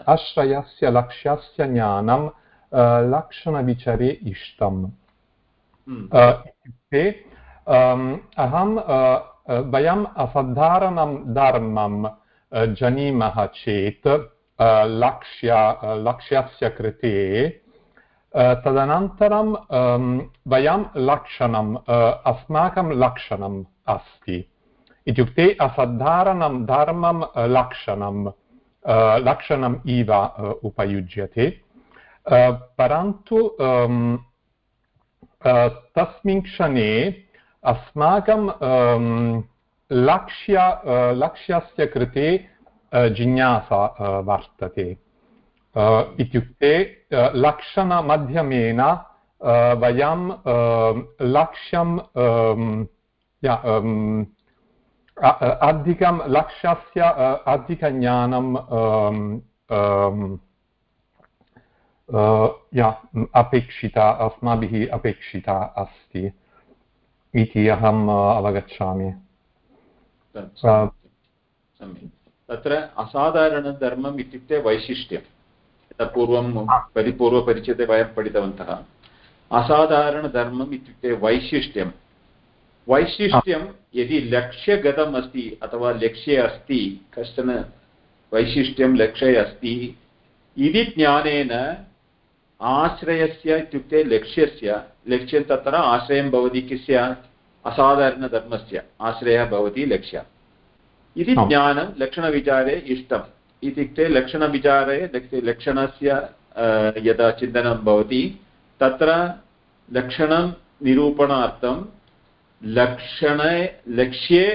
आश्रयस्य लक्ष्यस्य ज्ञानं लक्षणविचारे इष्टम् इत्युक्ते अहं वयम् असाधारणं धर्मं जानीमः चेत् लक्ष्य लक्ष्यस्य कृते तदनन्तरं वयं लक्षणम् अस्माकं लक्षणम् अस्ति इत्युक्ते असाधारणं धर्मं लक्षणं लक्षणम् इव उपयुज्यते परन्तु तस्मिन् क्षणे अस्माकं लक्ष्य लक्ष्यस्य कृते जिज्ञासा वर्तते इत्युक्ते लक्षणमाध्यमेन वयं लक्ष्यं अधिकं लक्ष्यस्य अधिकज्ञानं अपेक्षिता अस्माभिः अपेक्षिता अस्ति इति अहम् अवगच्छामि। तत्र असाधारणधर्मम् इत्युक्ते वैशिष्ट्यं यतः पूर्वं परिपूर्वपरिचये वयं पठितवन्तः। असाधारणधर्मम् इत्युक्ते वैशिष्ट्यं वैशिष्ट्यं यदि लक्ष्यगतम् अस्ति अथवा लक्ष्ये अस्ति कश्चन वैशिष्ट्यं लक्ष्ये अस्ति इति ज्ञानेन आश्रयस्य इत्युक्ते लक्ष्यस्य लक्ष्यं तत्र आश्रयं भवति कस्य? असाधारणधर्मस्य आश्रयः भवति लक्ष्य। इति ज्ञानं लक्षणविचारे इष्टम्। इत्युक्ते लक्षणविचारे लक्षणस्य यदा चिन्तनं भवति, तत्र लक्षणं निरूपणार्थं लक्षणे, लक्ष्ये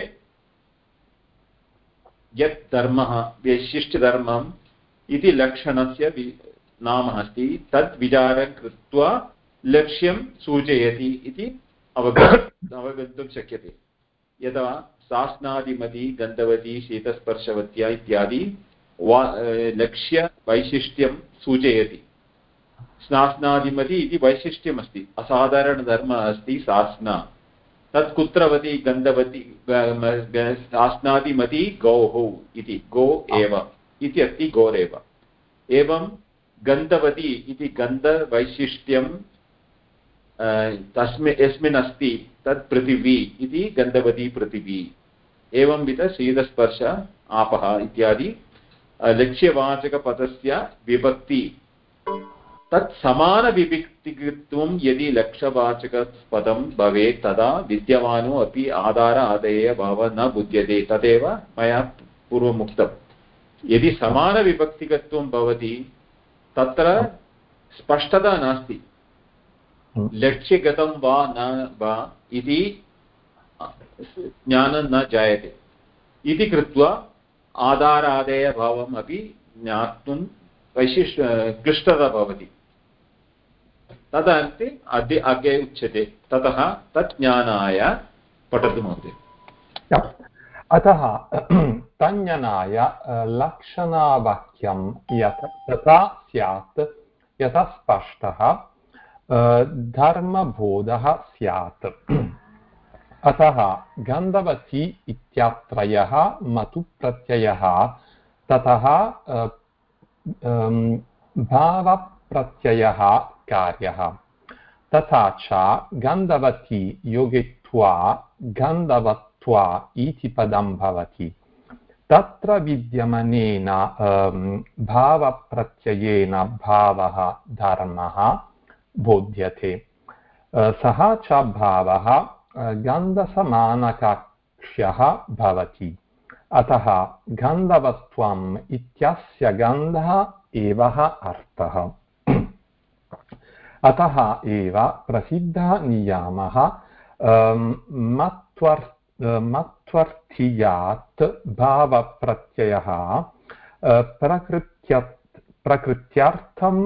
यत् धर्मः, विशिष्टधर्मम् इति लक्षणस्य नाम अस्ति तत् विचारं कृत्वा लक्ष्यं सूचयति इति अवगत् अवगन्तुं शक्यते। यदा सास्नादिमती गन्धवती शीतस्पर्शवत्या इत्यादि लक्ष्यवैशिष्ट्यं सूचयति स्नास्नादिमति इति वैशिष्ट्यमस्ति असाधारणधर्मः अस्ति सास्ना तत् कुत्रवती गन्धवती सास्नादिमति गौः इति गो एव इति अस्ति गोरेव एवं गन्धवती इति गन्धवैशिष्ट्यं तस्मिन् यस्मिन् अस्ति तत् पृथिवी इति गन्धवती पृथिवी एवंविध शीतस्पर्श आपः इत्यादि लक्ष्यवाचकपदस्य विभक्ति। तत् समानविभक्तित्वं यदि लक्ष्यवाचकपदं भवेत् तदा विद्यमानो अपि आधार आदेयभावः न बुध्यते। तदेव मया पूर्वम् यदि समानविभक्तिकत्वं भवति तत्र स्पष्टता नास्ति। लक्ष्यगतं वा न वा इति ज्ञानं न जायते। इति कृत्वा आधारादेयभावम् अपि ज्ञातुं वैशिष्ट् क्लिष्टता भवति। तदन्ते अद्य, अग्रे उच्यते। ततः तत् ज्ञानाय पठतु महोदय। अतः तञ्जनाय लक्षणावाक्यं यत्, तथा स्यात् यथा स्पष्टः धर्मबोधः स्यात्। अतः गन्धवती इत्यत्रयः मतुप्रत्ययः। ततः भावप्रत्ययः कार्यः। तथा च गन्धवती योगित्वा गन्धवत्वा इति पदं भवति। तत्र विद्यमानेन भावप्रत्ययेन भावः धर्मः बोध्यते। सः च भावः गन्धसमानकाक्ष्यः भवति। अतः गन्धवत्वम् इत्यस्य गन्धः एव अर्थः। अतः एव प्रसिद्धः नियमः मत्वर् मत्वर्थीयात् भावप्रत्ययः प्रकृत्य प्रकृत्यर्थं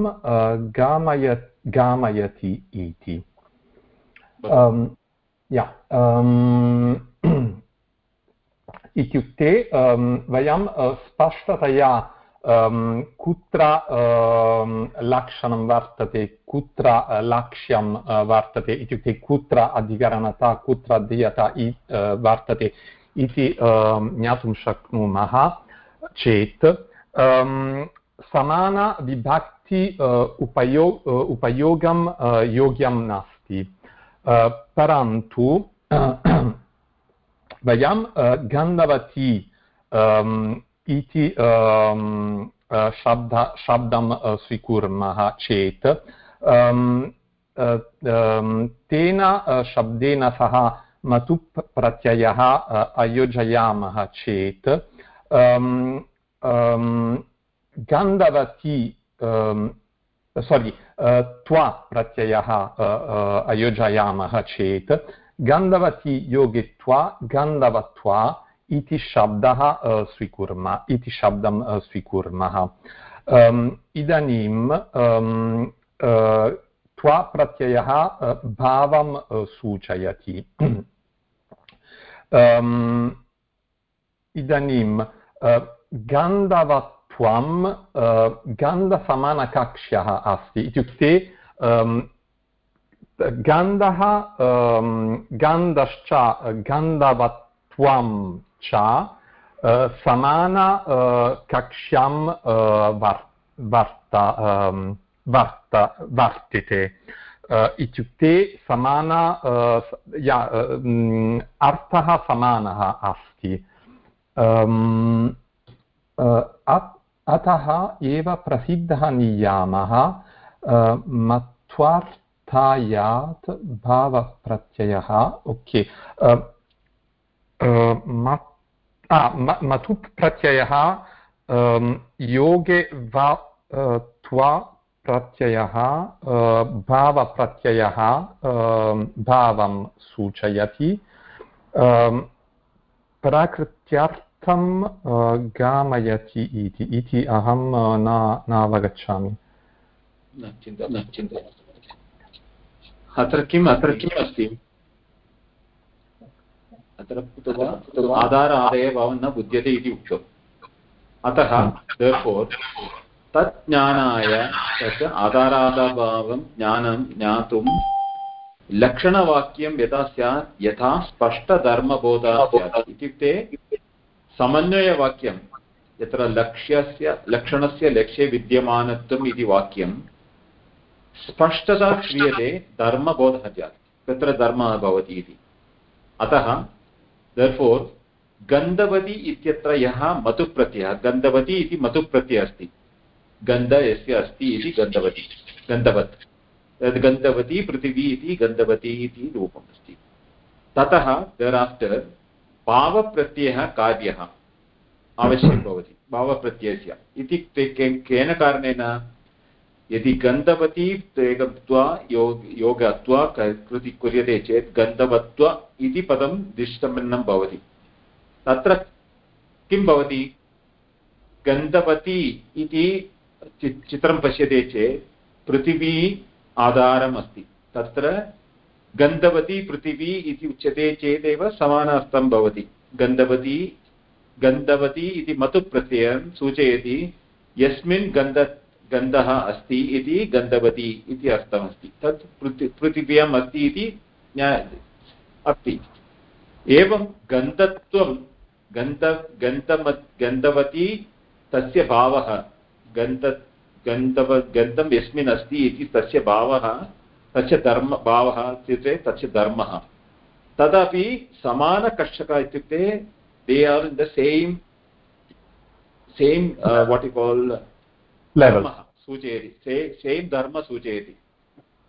गामय गामयति इति। या इत्युक्ते वयं स्पष्टतया कुत्र लक्षणं वर्तते कुत्र लक्ष्यं वर्तते इत्युक्ते कुत्र अधिकरणता कुत्र ध्येयता वर्तते इति ज्ञातुं शक्नुमः चेत् समानविभक्ति उपयो उपयोगं योग्यं नास्ति परन्तु वयं गन्धवती इति शब्द शब्दं स्वीकुर्मः चेत् तेन शब्देन सह मतुप् प्रत्ययः अयोजयामः चेत् गन्धवती सोरि त्वा प्रत्ययः अयोजयामः चेत् गन्धवती योगित्वा गन्धवत्वा इति शब्दः स्वीकुर्मः इति शब्दं स्वीकुर्मः इदानीं त्वा प्रत्ययः भावं सूचयति इदानीं गन्धवत्वं गन्धसमानकक्ष्यः अस्ति इत्युक्ते गन्धः गन्धश्च, गन्धवत्वं च समान कक्ष्यां वर्त वर्त, वर्तिते। इत्युक्ते समान अर्थः समानः अस्ति। अतः एव प्रसिद्धः नियामः मत्वार्थायात् भावप्रत्ययः। ओके। मतुप् प्रत्ययः योगे वा त्वा प्रत्ययः भावप्रत्ययः भावं सूचयति। प्राकृत्यर्थं गामयति इति इति अहं न, नावगच्छामि। अत्र किम् अत्र किम् अस्ति? अत्र आधार आदयभावं न बुध्यते इति उक्तम् अतः, therefore तत् ज्ञानाय तस्य आधारादाभावं ज्ञानं ज्ञातुं लक्षणवाक्यं यथा स्यात्, यथा स्पष्टधर्मबोधः स्यात् इत्युक्ते समन्वयवाक्यं, यत्र लक्ष्यस्य, लक्षणस्य लक्ष्ये विद्यमानत्वम् इति वाक्यं, स्पष्टता क्रियते धर्मबोधः स्यात् तत्र धर्मः भवति इति। अतः दर्फोर् गन्धवती इत्यत्र यः मतुप्रत्ययः, गन्धवती इति मतुप्रत्ययः अस्ति। गन्ध यस्य अस्ति इति गन्धवती, गन्धवत्। तद् गन्धवती पृथिवी इति गन्धवती इति रूपम् अस्ति। ततः दर् आफ्टर् भावप्रत्ययः कार्यः आवश्यकं भवति, भावप्रत्ययस्य। इत्युक्ते केन कारणेन? यदि गन्धवती एकत्वा योग योगत्वा कृति क्रियते चेत् गन्धवत्व इति पदं निष्पन्नं भवति। तत्र किं भवति? गन्धवती इति चित्रं पश्यते चेत् पृथिवी आधारम् अस्ति तत्र गन्धवती पृथिवी इति उच्यते चेदेव समानार्थं भवति। गन्धवती गन्धवती इति मतुप्रत्ययं सूचयति, यस्मिन् गन्ध, गन्धः अस्ति इति गन्धवती इति अर्थमस्ति। तत् पृथि, पृथिव्याम् अस्ति इति अस्ति। एवं गन्धत्वं, गन्ध गन्धम गन्धवती तस्य भावः, गन्ध, गन्धव, गन्धं यस्मिन् अस्ति इति तस्य भावः तस्य धर्म भावः इत्युक्ते तस्य धर्मः। तदपि समानकर्षकः इत्युक्ते they are in the same same what you call धर्मः सूचयति। से सेम् धर्म सूचयति।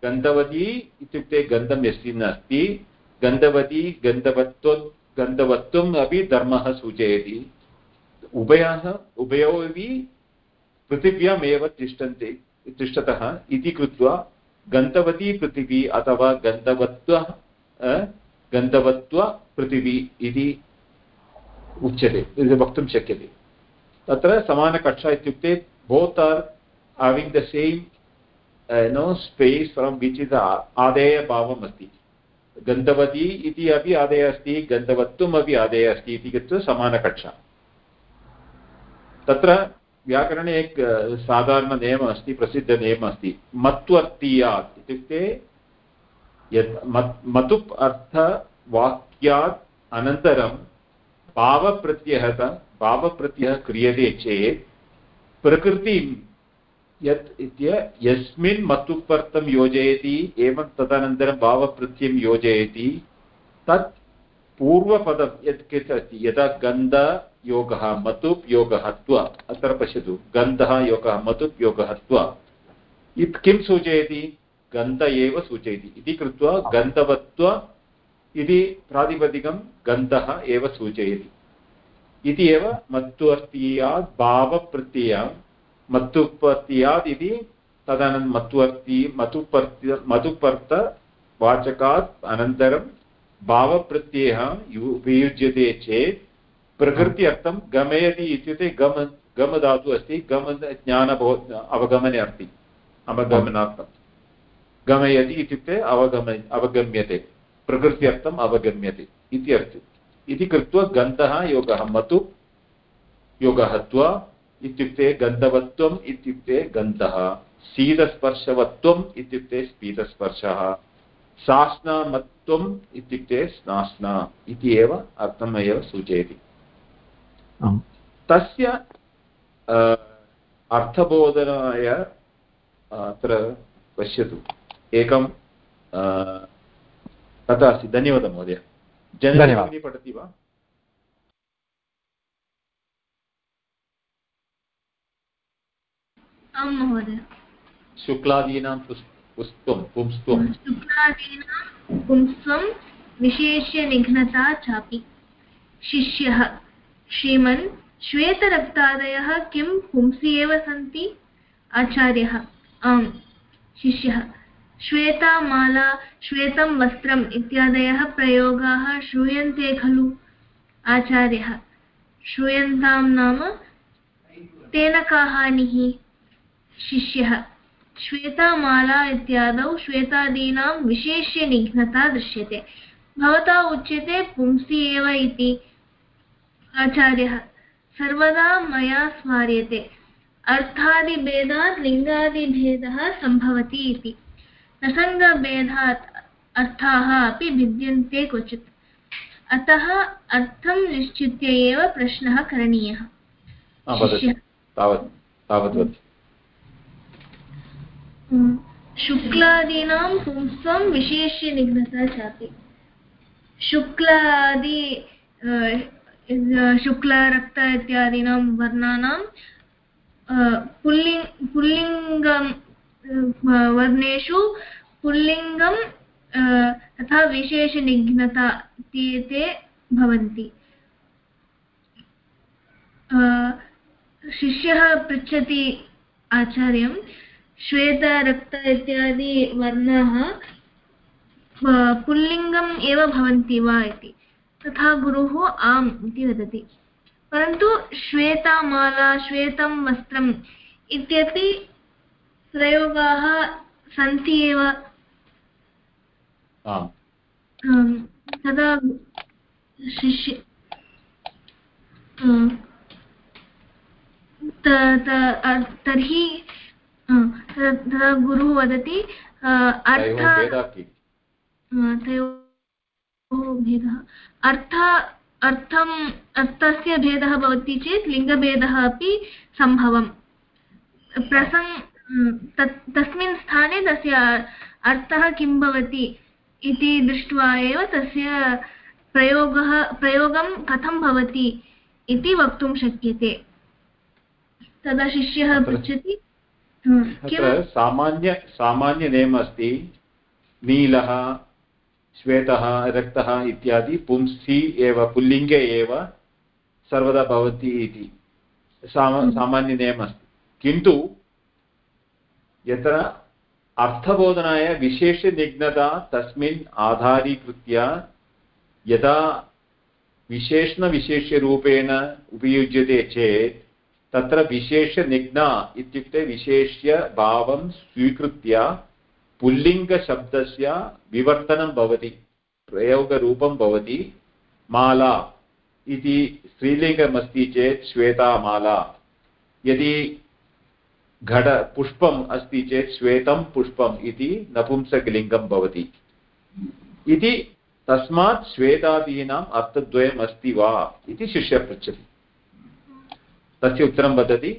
गन्धवती इत्युक्ते गन्धं यस्मिन् अस्ति गन्धवती गन्धवत्वं गन्धवत्वम् अपि धर्मः सूचयति। उभयः उभयोः अपि पृथिव्यामेव तिष्ठन्ति तिष्ठतः इति कृत्वा गन्तवती पृथिवी अथवा गन्धवत्व अ, गन्धवत्व पृथिवी इति उच्यते इति वक्तुं शक्यते तत्र समानकक्षा इत्युक्ते both are having the same no space from which is आदेयभावम् अस्ति गन्धवती इति अपि आदेयः अस्ति गन्धवत्वम् अपि आदेयः अस्ति इति कृत्वा समानकक्षा तत्र व्याकरणे एक साधारणनियमः अस्ति प्रसिद्धनियमः अस्ति। मत्वर्तीयात् इत्युक्ते यत् मत् मतुप् अर्थवाक्यात् अनन्तरं भावप्रत्ययः भावप्रत्ययः क्रियते चेत् प्रकृतिं यत् इत्य यस्मिन् मतुपर्तं योजयति, एवं तदनन्तरं भावप्रत्ययं योजयति, तत् पूर्वपदं यत् कित् अस्ति यदा गन्धयोगः मतुप् योगः त्व, अत्र पश्यतु, गन्धः योगः मतुप् योगः त्व। इत् किं सूचयति? गन्ध एव सूचयति। इति कृत्वा गन्धवत्व इति प्रातिपदिकं गन्धः एव सूचयति। इति एव मत्वर्तीयात् भावप्रत्यय मत्तुपर्त्यात् इति तदनन्तरं मत्वर्ति मतुपर्त्य मतुपर्तवाचकात् अनन्तरं भावप्रत्ययः उपयुज्यते चेत् प्रकृति अर्थं गमयति इत्युक्ते गम गमधातुः अस्ति गम ज्ञानबो अवगमने अस्ति, अवगमनार्थं। गमयति इत्युक्ते अवगम अवगम्यते, प्रकृत्यर्थम् अवगम्यते इति अस्ति इति कृत्वा गन्धः योगः, मतु योगः इत्युक्ते गन्धवत्वम् इत्युक्ते गन्धः, शीतस्पर्शवत्वम् इत्युक्ते शीतस्पर्शः सास्नामत्वम् इत्युक्ते स्नास्ना इति एव अर्थम् एव सूचयति तस्य अर्थबोधनाय अत्र पश्यतु। एकं तथा अस्ति धन्यवादः महोदय। धन्यवादः। जननी पठति वा? शुक्लादीनां पुष्पं पुंस्त्वं। शुक्लादीनां पुंस्त्वं विशेष्य निघ्नता चापि। शिष्यः, श्रीमन् श्वेतरक्तादयः किं पुंसि एव सन्ति? आचार्यः, आम्। शिष्यः श्वेता माला श्वेतं वस्त्रम् इत्यादयः प्रयोगाः श्रूयन्ते खलु। आचार्यः, श्रूयन्तां नाम तेन का हानिः शिष्यः श्वेतामाला इत्यादौ श्वेतादीनां विशेष्य निघ्नता दृश्यते। भवता उच्यते पुंसि एव इति। आचार्यः सर्वदा मया स्मार्यते। अर्थादिभेदात् लिङ्गादिभेदः सम्भवति इति। प्रसङ्गभेदात् अर्थाः अपि भिद्यन्ते क्वचित्। अतः अर्थं निश्चित्य एव प्रश्नः करणीयः। हा, वदतु शिष्यः तावत् तावत् वदतु हम्म, शुक्लादीनां पुंस्त्वं विशेष्य निघ्नता चापि शुक्लादि शुक्लरक्त इत्यादीनां वर्णानां पुल्लिङ् पुल्लिङ्गं वर्णेषु पुल्लिङ्गं तथा विशेषनिघ्नता ते ते भवन्ति शिष्यः पृच्छति आचार्यं श्वेतरक्त इत्यादि वर्णाः पुल्लिङ्गम् एव भवन्ति वा इति। तथा गुरुः आम् इति वदति। परन्तु श्वेतामाला श्वेतं वस्त्रम् इत्यपि प्रयोगाः सन्ति एव। तदा शिष्य तर्हि तदा गुरुः वदति अर्थ तयोः भेदः अर्थ अर्थम् अर्थस्य भेदः भवति चेत् लिङ्गभेदः अपि सम्भवम्। प्रसङ्ग तत् तस्मिन् स्थाने तस्य अर्थः किं भवति इति दृष्ट्वा एव तस्य प्रयोगः प्रयोगं कथं भवति इति वक्तुं शक्यते। तदा शिष्यः पृच्छति। "हं, किं अत्र सामान्य सामान्यनियमः अस्ति नीलः श्वेतः रक्तः इत्यादि पुंसि एव पुल्लिङ्गे एव सर्वदा भवति इति। साम सामान्यनियमः अस्ति। किन्तु यत्र अर्थबोधनाय विशेषनिघ्नता तस्मिन् आधारीकृत्य यदा विशेषणविशेष्यरूपेण उपयुज्यते चेत् तत्र विशेषनिघ्ना इत्युक्ते विशेष्य भावं स्वीकृत्य पुल्लिङ्गशब्दस्य विवर्तनं भवति, प्रयोगरूपं भवति, माला इति स्त्रीलिङ्गमस्ति चेत् श्वेतामाला। यदि घट पुष्पम् अस्ति चेत् श्वेतं पुष्पम् इति नपुंसकलिङ्गं भवति। इति तस्मात् श्वेतादीनाम् अर्थद्वयम् अस्ति वा इति शिष्यः पृच्छति। तस्य उत्तरं वदति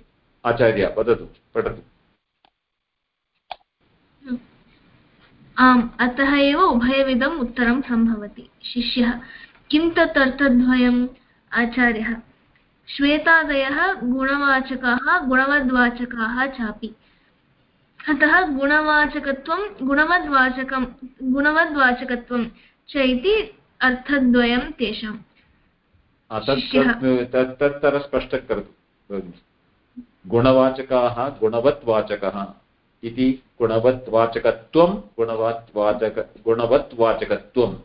आचार्य वदतु पठतु आम् अतः एव उभयविधम् उत्तरं सम्भवति शिष्यः किं तत् अर्थद्वयम् आचार्यः श्वेतादयः गुणवाचकाः गुणवद्वाचकाः चापि अतः गुणवाचकत्वं गुणवद्वाचकं गुणवद्वाचकत्वं च इति अर्थद्वयं तेषाम् तत्र स्पष्टं करोतु गुणवाचकाः गुणवत्वाचकः इति गुणवत्वाचकत्वं गुणवत्वाचक गुणवत्वाचकत्वम्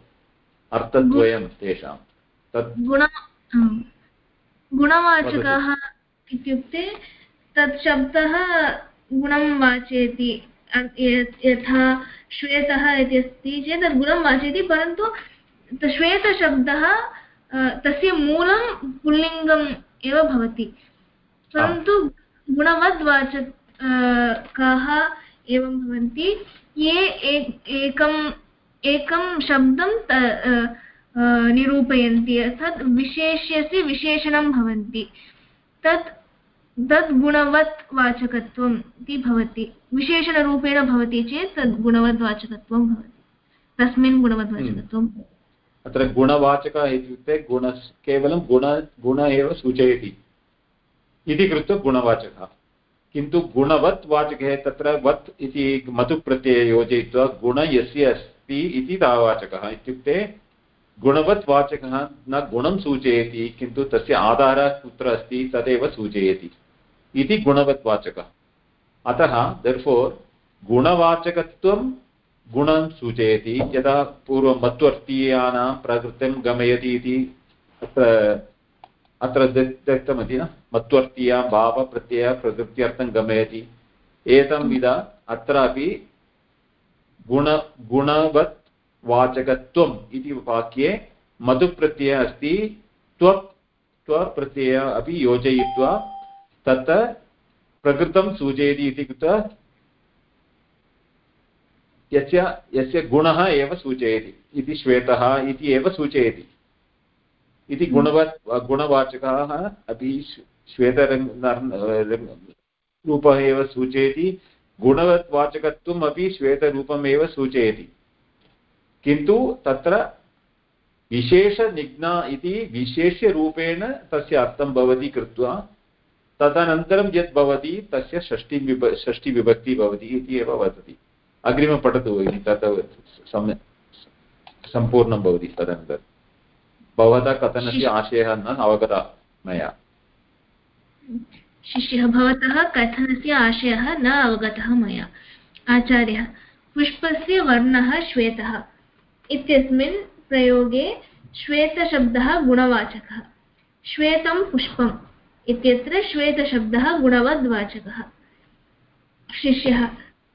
अर्थद्वयं तेषां। तत् गुणवाचकः इत्युक्ते तत् शब्दः गुणं वाचयति यथा श्वेतः इति अस्ति चेत् तद् गुणं वाचयति परन्तु श्वेतशब्दः तस्य मूलं पुल्लिङ्गम् एव भवति। परन्तु गुणवद्वाचक काः एवं भवन्ति ये एकम् एकं शब्दं निरूपयन्ति अर्थात् विशेष्यस्य विशेषणं भवन्ति। तत् तद् गुणवत् वाचकत्वम् इति भवति। विशेषणरूपेण भवति चेत् तद् गुणवद्वाचकत्वं भवति। तस्मिन् गुणवद्वाचकत्वं अत्र गुणवाचकः इत्युक्ते गुण केवलं गुण गुण एव सूचयति। इति कृत्वा गुणवाचकः किन्तु गुणवत् वाचकः तत्र वत् इति मतुप्रत्यये योजयित्वा गुण यस्य अस्ति इति वाचकः इत्युक्ते गुणवत् वाचकः न गुणं सूचयति किन्तु तस्य आधारः कुत्र अस्ति तदेव सूचयति इति गुणवत् वाचकः अतः दर्फोर् गुणवाचकत्वं गुणं सूचयति यदा पूर्वं मत्वर्तीयानां प्रकृतिं गमयति इति अत्र अत्र दत्तमस्ति न मत्वर्तीया भावप्रत्यय प्रकृत्यर्थं गमयति। एतं विध अत्रापि गुण गुणवत् वाचकत्वम् इति वाक्ये मधुप्रत्ययः अस्ति। त्वक् त्वप्रत्ययः अपि योजयित्वा तत् प्रकृतं सूचयति इति कृत्वा यस्य यस्य गुणः एव सूचयति इति श्वेतः इति एव सूचयति। इति गुणवत् गुणवाचकाः अपि श्वेतरङ्ग रूपः एव सूचयति। गुणवत्वाचकत्वम् अपि श्वेतरूपमेव सूचयति। किन्तु तत्र विशेषनिघ्ना इति विशेष्यरूपेण तस्य अर्थं भवति कृत्वा तदनन्तरं यत् भवति तस्य षष्टिविभ षष्टिविभक्ति भवति इति एव वदति। अग्रिमं पठतु भगिनि तत् सम्यक् सम्पूर्णं भवति तदनन्तरं। भवतः कथनस्य आशयः न अवगतः मया। शिष्यः भवतः कथनस्य आशयः न अवगतः मया। आचार्यः, पुष्पस्य वर्णः श्वेतः। इत्यस्मिन् प्रयोगे श्वेतशब्दः गुणवाचकः। श्वेतं पुष्पम् इत्यत्र श्वेतशब्दः गुणवद्वाचकः। शिष्यः,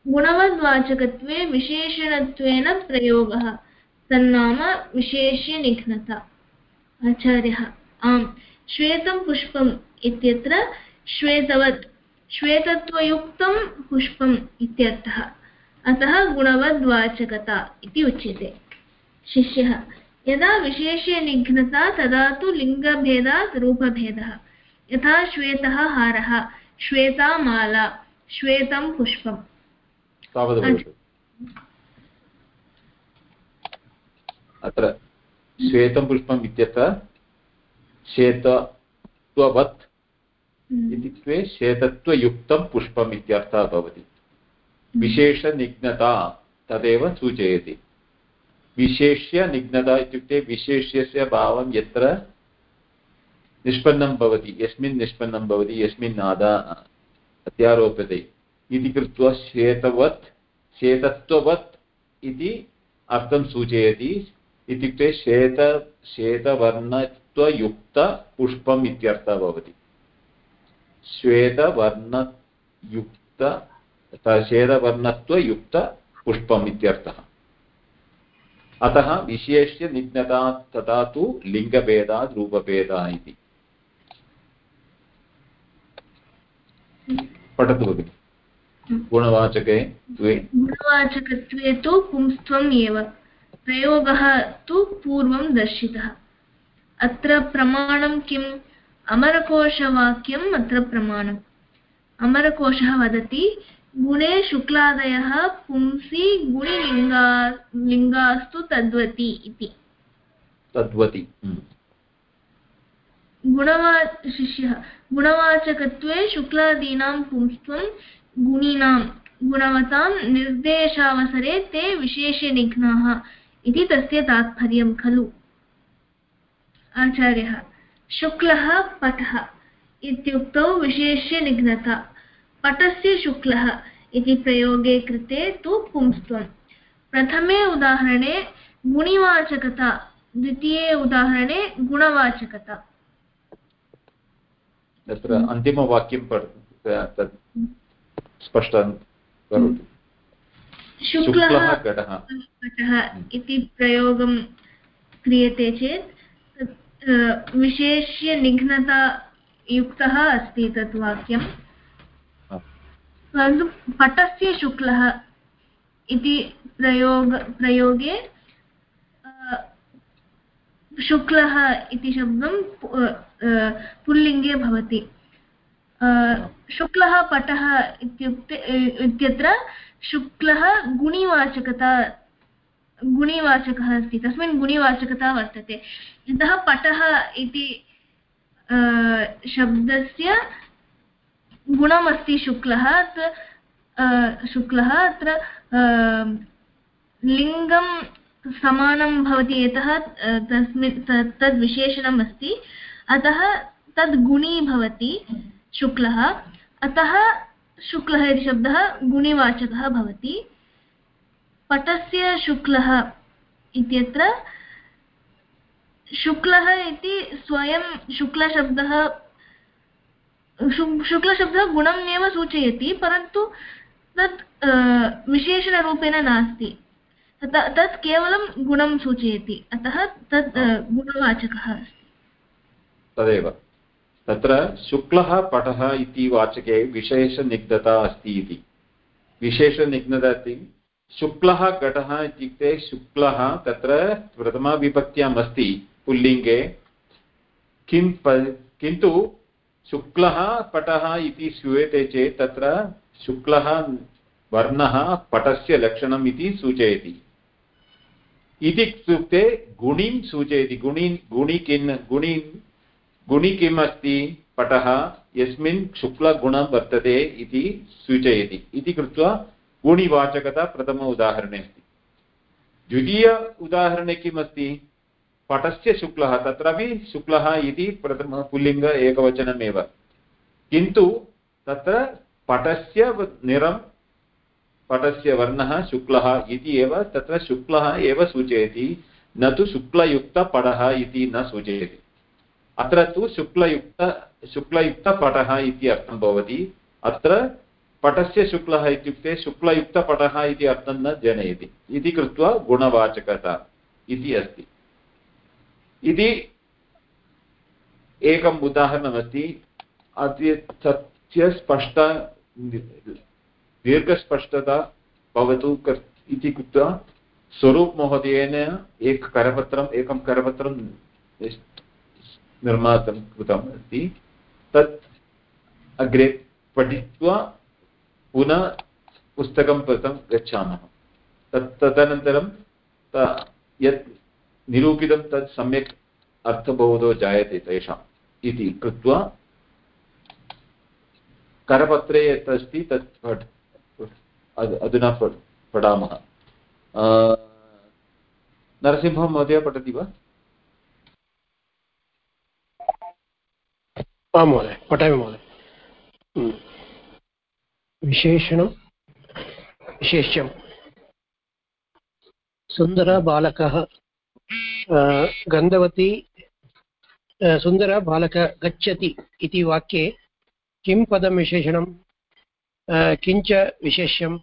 गुणवद्वाचकत्वे विशेषणत्वेन प्रयोगः। तन्नाम विशेष्यनिघ्नता आचार्यः, आम्, श्वेतं पुष्पम् इत्यत्र श्वेतवत् श्वेतत्वयुक्तं पुष्पम् इत्यर्थः। अतः गुणवद्वाचकता इति उच्यते। शिष्यः यदा विशेष्य निघ्नता तदा तु लिङ्गभेदात् रूपभेदः। यथा श्वेतः हारः श्वेता माला श्वेतं पुष्पम्। अत्र श्वेतं पुष्पम् इत्यत्र श्वेतत्ववत्। इत्युक्ते श्वेतत्वयुक्तं पुष्पम् इत्यर्थः भवति। हम्म। विशेषनिघ्नता तदेव सूचयति। विशेष्य निघ्नता इत्युक्ते विशेष्यस्य भावं यत्र निष्पन्नं भवति यस्मिन् निष्पन्नं भवति यस्मिन् आदा अध्यारोप्यते इति कृत्वा श्वेतवत् श्वेतत्ववत् इति अर्थं सूचयति। इत्युक्ते श्वेत श्वेतवर्णत्वयुक्तपुष्पम् इत्यर्थः भवति। श्वेतवर्णयुक्त श्वेतवर्णत्वयुक्तपुष्पम् इत्यर्थः। अतः विशेष्य निघ्नता तथा तु लिङ्गभेदात् रूपभेदः इति। पठतु भगिनि। गुणवाचके द्वे। गुणवाचकत्वे तु पुंस्त्वम् एव। प्रयोगः तु पूर्वं दर्शितः। अत्र प्रमाणं किम्? अमरकोशवाक्यम् अत्र प्रमाणम् अमरकोशः वदति गुणे शुक्लादयः पुंसि गुणिलिङ्गा लिङ्गास्तु तद्वति इति। तद्वति। गुणवा शिष्यः गुणवाचकत्वे शुक्लादीनां पुंस्त्वं गुणिनां गुणवतां निर्देशावसरे ते विशेषनिघ्नाः इति तस्य तात्पर्यं खलु। आचार्यः शुक्लः पटः इत्युक्तौ विशेष्यनिघ्नता पटस्य शुक्लः इति प्रयोगे कृते तु पुंस्त्वं प्रथमे उदाहरणे गुणिवाचकता द्वितीये उदाहरणे गुणवाचकता। तत्र अन्तिमवाक्यं तत् स्पष्टं करोतु। शुक्लः घटः। इति प्रयोगं क्रियते चेत् विशेष्य निघ्नता युक्तः अस्ति तत् वाक्यं परन्तु पटस्य शुक्लः इति प्रयोग प्रयोगे शुक्लः इति शब्दं पुल्लिङ्गे भवति। शुक्लः पटः इत्युक्ते इत्यत्र शुक्लः गुणिवाचकता गुणिवाचकः अस्ति। तस्मिन् गुणिवाचकता वर्तते। यतः पटः इति शब्दस्य गुणमस्ति शुक्लः। अत्र शुक्लः अत्र लिङ्गं समानं भवति। यतः तस्मिन्, त- तद् विशेषणम् अस्ति। अतः तद् गुणी भवति शुक्लः। अतः शुक्लः इति शब्दः गुणिवाचकः भवति। पटस्य शुक्लः इत्यत्र शुक्लः इति स्वयं शुक्लशब्दः, शु- शुक्लशब्दः गुणम् एव सूचयति, परन्तु तत् विशेषणरूपेण नास्ति। तत् केवलं गुणं सूचयति। अतः तत् गुणवाचकः अस्ति। तदेव। तत्र शुक्लः पटः इति वाचके विशेषनिग्धता अस्ति इति। विशेषनिग्धता इति शुक्लः घटः इत्युक्ते शुक्लः तत्र प्रथमाविभक्त्याम् अस्ति पुल्लिङ्गे। किं किन्तु शुक्लः पटः इति श्रूयते चेत् तत्र शुक्लः वर्णः पटस्य लक्षणम् इति सूचयति। इति इत्युक्ते गुणिं सूचयति। गुणि गुणि किन् गुणि गुणि किम् अस्ति पटः। यस्मिन् शुक्लगुणं वर्तते इति सूचयति। इति कृत्वा गुणिवाचकता प्रथम उदाहरणे अस्ति। द्वितीय उदाहरणे किम् अस्ति? पटस्य शुक्लः, तत्रापि शुक्लः इति प्रथम पुल्लिङ्ग एकवचनमेव। किन्तु तत्र पटस्य निरं, पटस्य वर्णः शुक्लः इति एव, तत्र शुक्लः एव सूचयति, न तु शुक्लयुक्तपटः इति न सूचयति। अत्र तु शुक्लयुक्त, शुक्लयुक्तपटः इति अर्थं भवति। अत्र पटस्य शुक्लः इत्युक्ते शुक्लयुक्तपटः इति अर्थं न जनयति। इति कृत्वा गुणवाचकता इति अस्ति। इति एकम् उदाहरणमस्ति। अद्य तस्य स्पष्ट दीर्घस्पष्टता भवतु इति कृत्वा स्वरूप् महोदयेन एक करपत्रम्, एकं करपत्रं निर्मातं कृतम् अस्ति। तत् अग्रे पठित्वा पुनः पुस्तकं प्रतं गच्छामः। तत् तदनन्तरं यत् निरूपितं तत् सम्यक् अर्थबोधो जायते तेषाम् इति कृत्वा करपत्रे यत् अस्ति तत् पठ अधुना प- पठामः। अ, नरसिंहं महोदय पठति वा? आं महोदय पठामि महोदय। विशेषणं विशेष्यं सुन्दरबालकः अ, गन्धवती अ, सुन्दरबालकः गच्छति इति वाक्ये किं पदं विशेषणं अ, किञ्च विशेष्यम्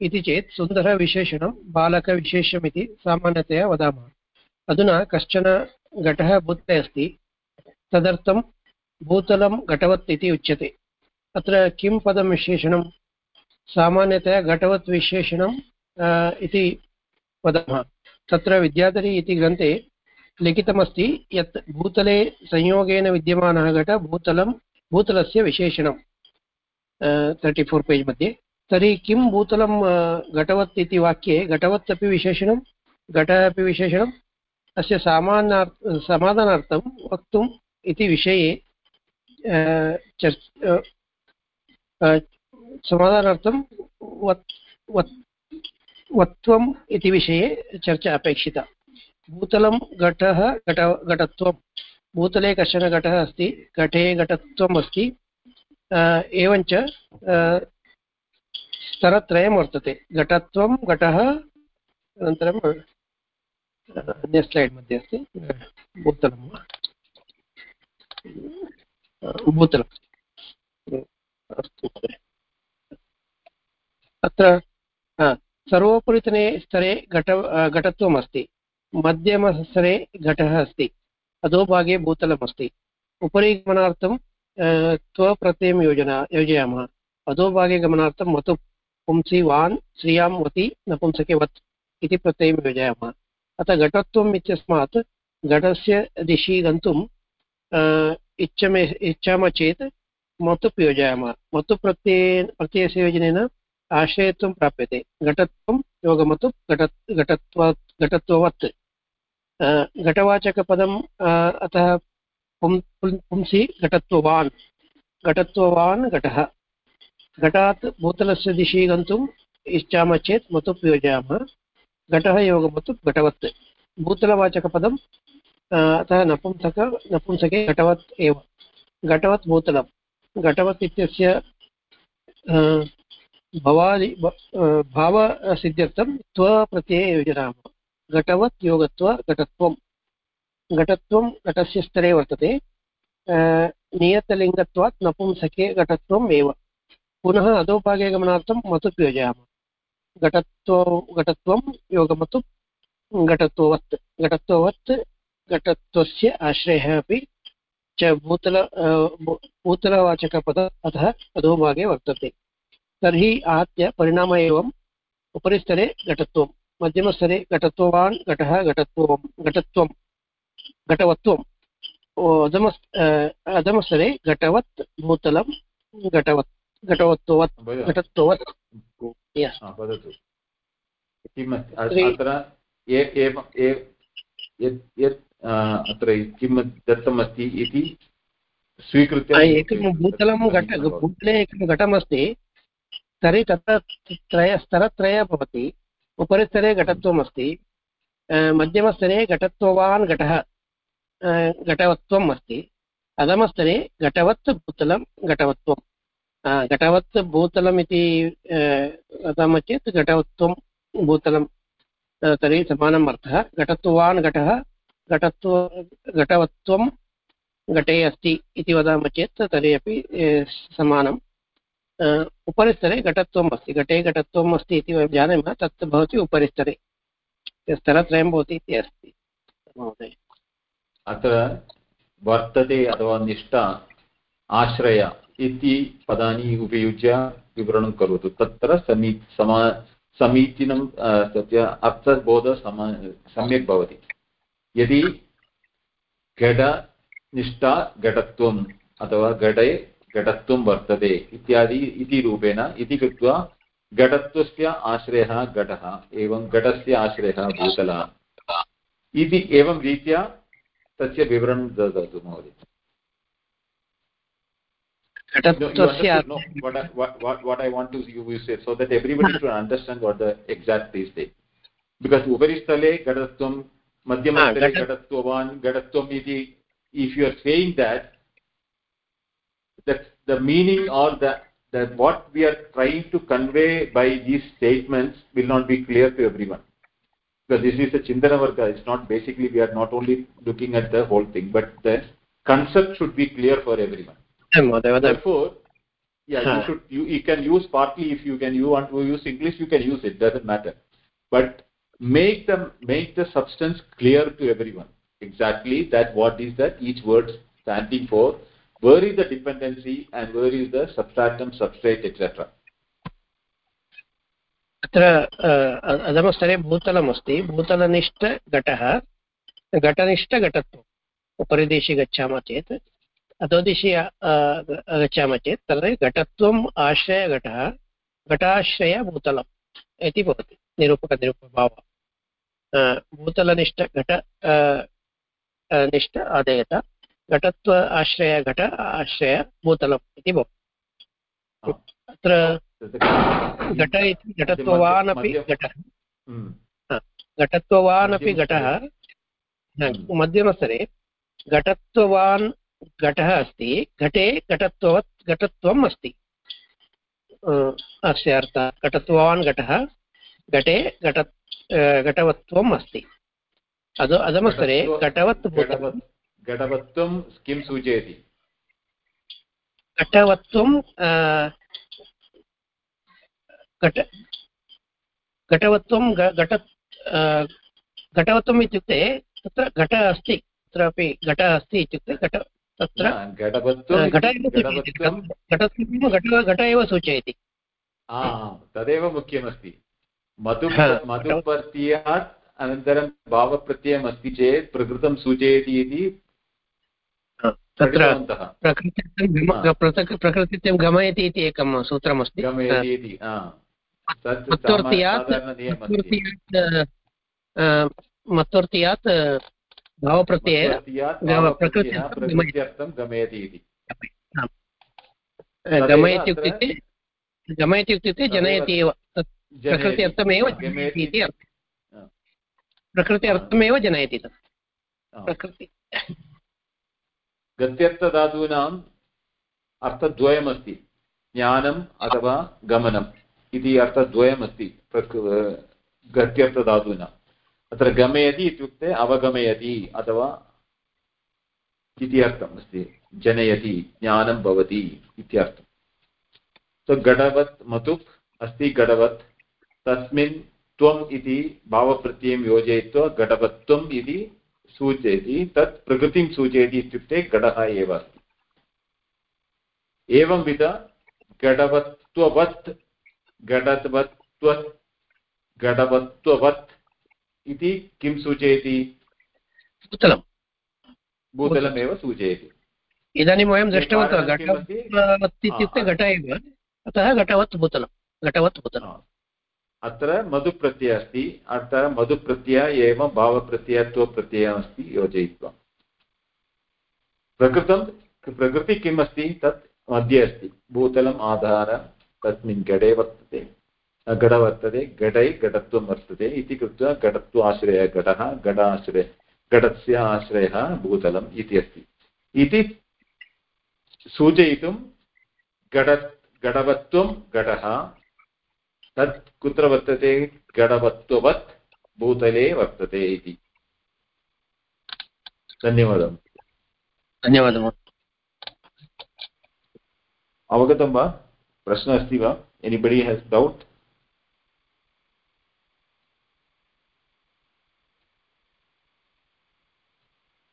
इति चेत् सुन्दरविशेषणं बालकविशेष्यम् इति सामान्यतया वदामः अधुना कश्चन घटः भूतले अस्ति तदर्थं भूतलं घटवत् इति उच्यते अत्र किं पदं विशेषणं सामान्यतया घटवत् विशेषणं अ, इति वदामः। तत्र विद्याधरी इति ग्रन्थे लिखितमस्ति यत् भूतले संयोगेन विद्यमानः घट भूतलं भूतलस्य विशेषणं। तर्टि फोर् पेज् मध्ये। तर्हि किं भूतलं घटवत् इति वाक्ये घटवत् अपि विशेषणं घटः अपि विशेषणम् अस्य सामान्यार् समाधानार्थं वक्तुम् इति विषये चर् अ, समाधानार्थं वत् वत् वत्वम् इति विषये चर्चा अपेक्षिता। भूतलं घटः घट घटत्वं। भूतले कश्चन घटः अस्ति घटे घटत्वम् अस्ति एवञ्च स्तरत्रयं वर्तते। घटत्वं घटः अनन्तरं अन्य स्लैड् मध्ये अस्ति भूतलं वा? अस्तु महोदय। अत्र सर्वोपरितने स्तरे घट घटत्वम् अस्ति मध्यमस्तरे घटः अस्ति। अधोभागे भूतलम् अस्ति उपरि गमनार्थं त्वप्रत्ययं योजना योजयामः। अधोभागे गमनार्थं वतु पुंसि वान् श्रियाँ वति नपुंसके वत् इति प्रत्ययं योजयामः। अतः घटत्वम् इत्यस्मात् घटस्य दिशि गन्तुं अ, इच्छमे इच्छामः चेत् मतुप् योजयामः मतुप् प्रत्यये प्रत्ययस्य योजनेन आश्रयत्वं प्राप्यते। घटत्वं, योगमतु घट घटत्वा घटत्ववत्। घटवाचकपदम् अतः पुं पुंसि घटत्ववान्। घटत्ववान् घटः। घटात् भूतलस्य दिशि गन्तुम् इच्छामः चेत् मतुप् योजयामः घटः योगमतुप् घटवत्। भूतलवाचकपदम् अतः नपुंसक, नपुंसके घटवत् एव। घटवत् भूतलं घटवत् इत्यस्य भवादि भावसिद्ध्यर्थं त्वप्रत्यये योजयामः घटवत् योगत्व घटत्वं। घटत्वं घटस्य स्तरे वर्तते। नियतलिङ्गत्वात् नपुंसके घटत्वम् एव। पुनः अधोभागे गमनार्थं मतुप् योजयामः। घटत्व, घटत्वं योगमतुप् घटत्ववत्। घटत्ववत् घटत्वस्य आश्रयः अपि च भूतल भूतलवाचकपद अतः अधोभागे वर्तते। तर्हि आहत्य परिणाम एवम्। उपरिस्तरे घटत्वं मध्यमस्तरे घटत्ववान् घटः घटत्वं घटत्वं घटवत्वम्। अधम अधमस्तरे घटवत् भूतलं घटवत् घटवत्ववत् घटत्ववत्। किम् अत्र अत्र किं दत्तमस्ति इति स्वीकृत्य एकं भूतलं घट भूतले एकं घटमस्ति तर्हि तत्र त्रय स्तरत्रयः भवति उपरिस्तरे घटत्वम् अस्ति अ, मध्यमस्तरे घटत्ववान् घटः घटवत्वम् अस्ति अधमस्तरे घटवत् भूतलं घटवत्वं घटवत् भूतलम् इति वदामः चेत् घटवत्वं भूतलं तर्हि समानम् अर्थः घटत्ववान् घटः घटत्व, घटवत्वं घटे अस्ति इति वदामः चेत् तर्हि अपि समानम् उपरिस्तरे घटत्वम् अस्ति. घटे घटत्वम् अस्ति इति वयं जानीमः, तत् भवति उपरिस्तरे. स्तरत्रयं भवति इति अस्ति महोदय. अत्र वर्तते अथवा निष्ठा आश्रय इति पदानि उपयुज्य विवरणं करोतु. तत्र समी, समा, समीचीनं तस्य अर्थबोधः सम, सम्यक् भवति. यदि घटनिष्ठा घटत्वम् अथवा घटे घटत्वं वर्तते इत्यादि इति रूपेण इति कृत्वा घटत्वस्य आश्रयः घटः एवं घटस्य आश्रयः भूतलः इति एवं रीत्या तस्य विवरणं ददातु महोदय। उपरिस्थले घटत्वं Madhyamastale Gata- Gadatvavan, Gadatvam iti, if you are saying that, that the meaning or the that what we are trying to convey by these statements will not be clear to everyone. Because this is a chintana varga it's not basically we are not only looking at the whole thing but the concept should be clear for everyone. Therefore yeah you should you, you can use partly if you can you want to use english you can use it doesn't matter. But make them make the substance clear to everyone exactly that what is that each word standing for where is the dependency and where is the substratum substrate etc अत्र अधमस्तरे भूतलमस्ति भूतलनिष्ठघटः घटनिष्ठघटत्वम् उपरिदिशि गच्छामः चेत् अधोदिशि गच्छामः चेत् तर्हि घटत्वम् आश्रयघटः घटाश्रयभूतलम् इति भवति निरूपकनिरूपभावः भूतलनिष्ठघट निष्ठ आदेयत घटत्व आश्रय घट आश्रय भूतलम् इति भवति। अत्र घट इति घटत्ववान् अपि घटः। घटत्ववान् अपि घटः। मध्यमस्तरे घटत्ववान् घटः अस्ति घटे घटत्ववत् घटत्वम् अस्ति। अस्य अर्थः घटत्ववान् घटः घटे घट घटवत्वम् अस्ति अद अधमस्तरे घटवत् घटवत्वं किं सूचयति घटवत्वं घट घटवत्वं घट घटवत्वम् इत्युक्ते तत्र घट अस्ति तत्रापि घट अस्ति इत्युक्ते घट तत्र घट एव घट एव सूचयति तदेव मुख्यमस्ति मधु मधुप्रत्ययात् अनन्तरं भावप्रत्ययम् अस्ति चेत् प्रकृतं सूचयति इति तत्र प्रकृतित्वं गमयति इति एकं सूत्रमस्ति। गमयति इति मत्वर्तियात् प्रकृत्यर्थं गमयति इति। गमयति। इत्युक्ते गमयति इत्युक्ते जनयति एव। प्रकृति अर्थमेव जनयति प्रकृति अर्थमेव जनयति तत् प्रकृति गत्यर्थधातूनाम् अर्थद्वयमस्ति। ज्ञानम् अथवा गमनम् इति अर्थद्वयमस्ति। गत्यर्थधातूनाम् अत्र गमयति इत्युक्ते अवगमयति अथवा इति अर्थम् अस्ति। जनयति ज्ञानं भवति इत्यर्थम् सो घटवत् मतुप् अस्ति घटवत् तस्मिन् त्वम् इति भावप्रत्ययं योजयित्वा घटवत्वम् इति सूचयति तत् प्रकृतिं सूचयति इत्युक्ते घटः एव अस्ति। एवंविध घटवत्ववत् घटवत्व घटवत्ववत् इति किं सूचयति? भूतलं भूतलमेव सूचयति। इदानीं वयं दृष्टवन्तः घटवत् इत्युक्ते घट एव अतः घटवत् भूतलं घटवत् भूतलम्। अत्र मधुप्रत्ययः अस्ति, अत्र मधुप्रत्ययः एवं भावप्रत्ययत्वप्रत्ययः अस्ति योजयित्वा। प्रकृतं, प्रकृति किम् अस्ति? तत् मध्ये अस्ति। भूतलम् आधार, तस्मिन् घटे वर्तते। घट वर्तते घटै घटत्वं वर्तते इति कृत्वा घटत्वाश्रयः घटः घटाश्रय घटस्य आश्रयः भूतलम् इति अस्ति। इति सूचयितुं घट घटवत्वं घटः तत् कुत्र वर्तते? घटवत्ववत् भूतले वर्तते इति। धन्यवादः। धन्यवादः अवगतं वा? प्रश्नः अस्ति वा? एनिबडि हेस् डौट्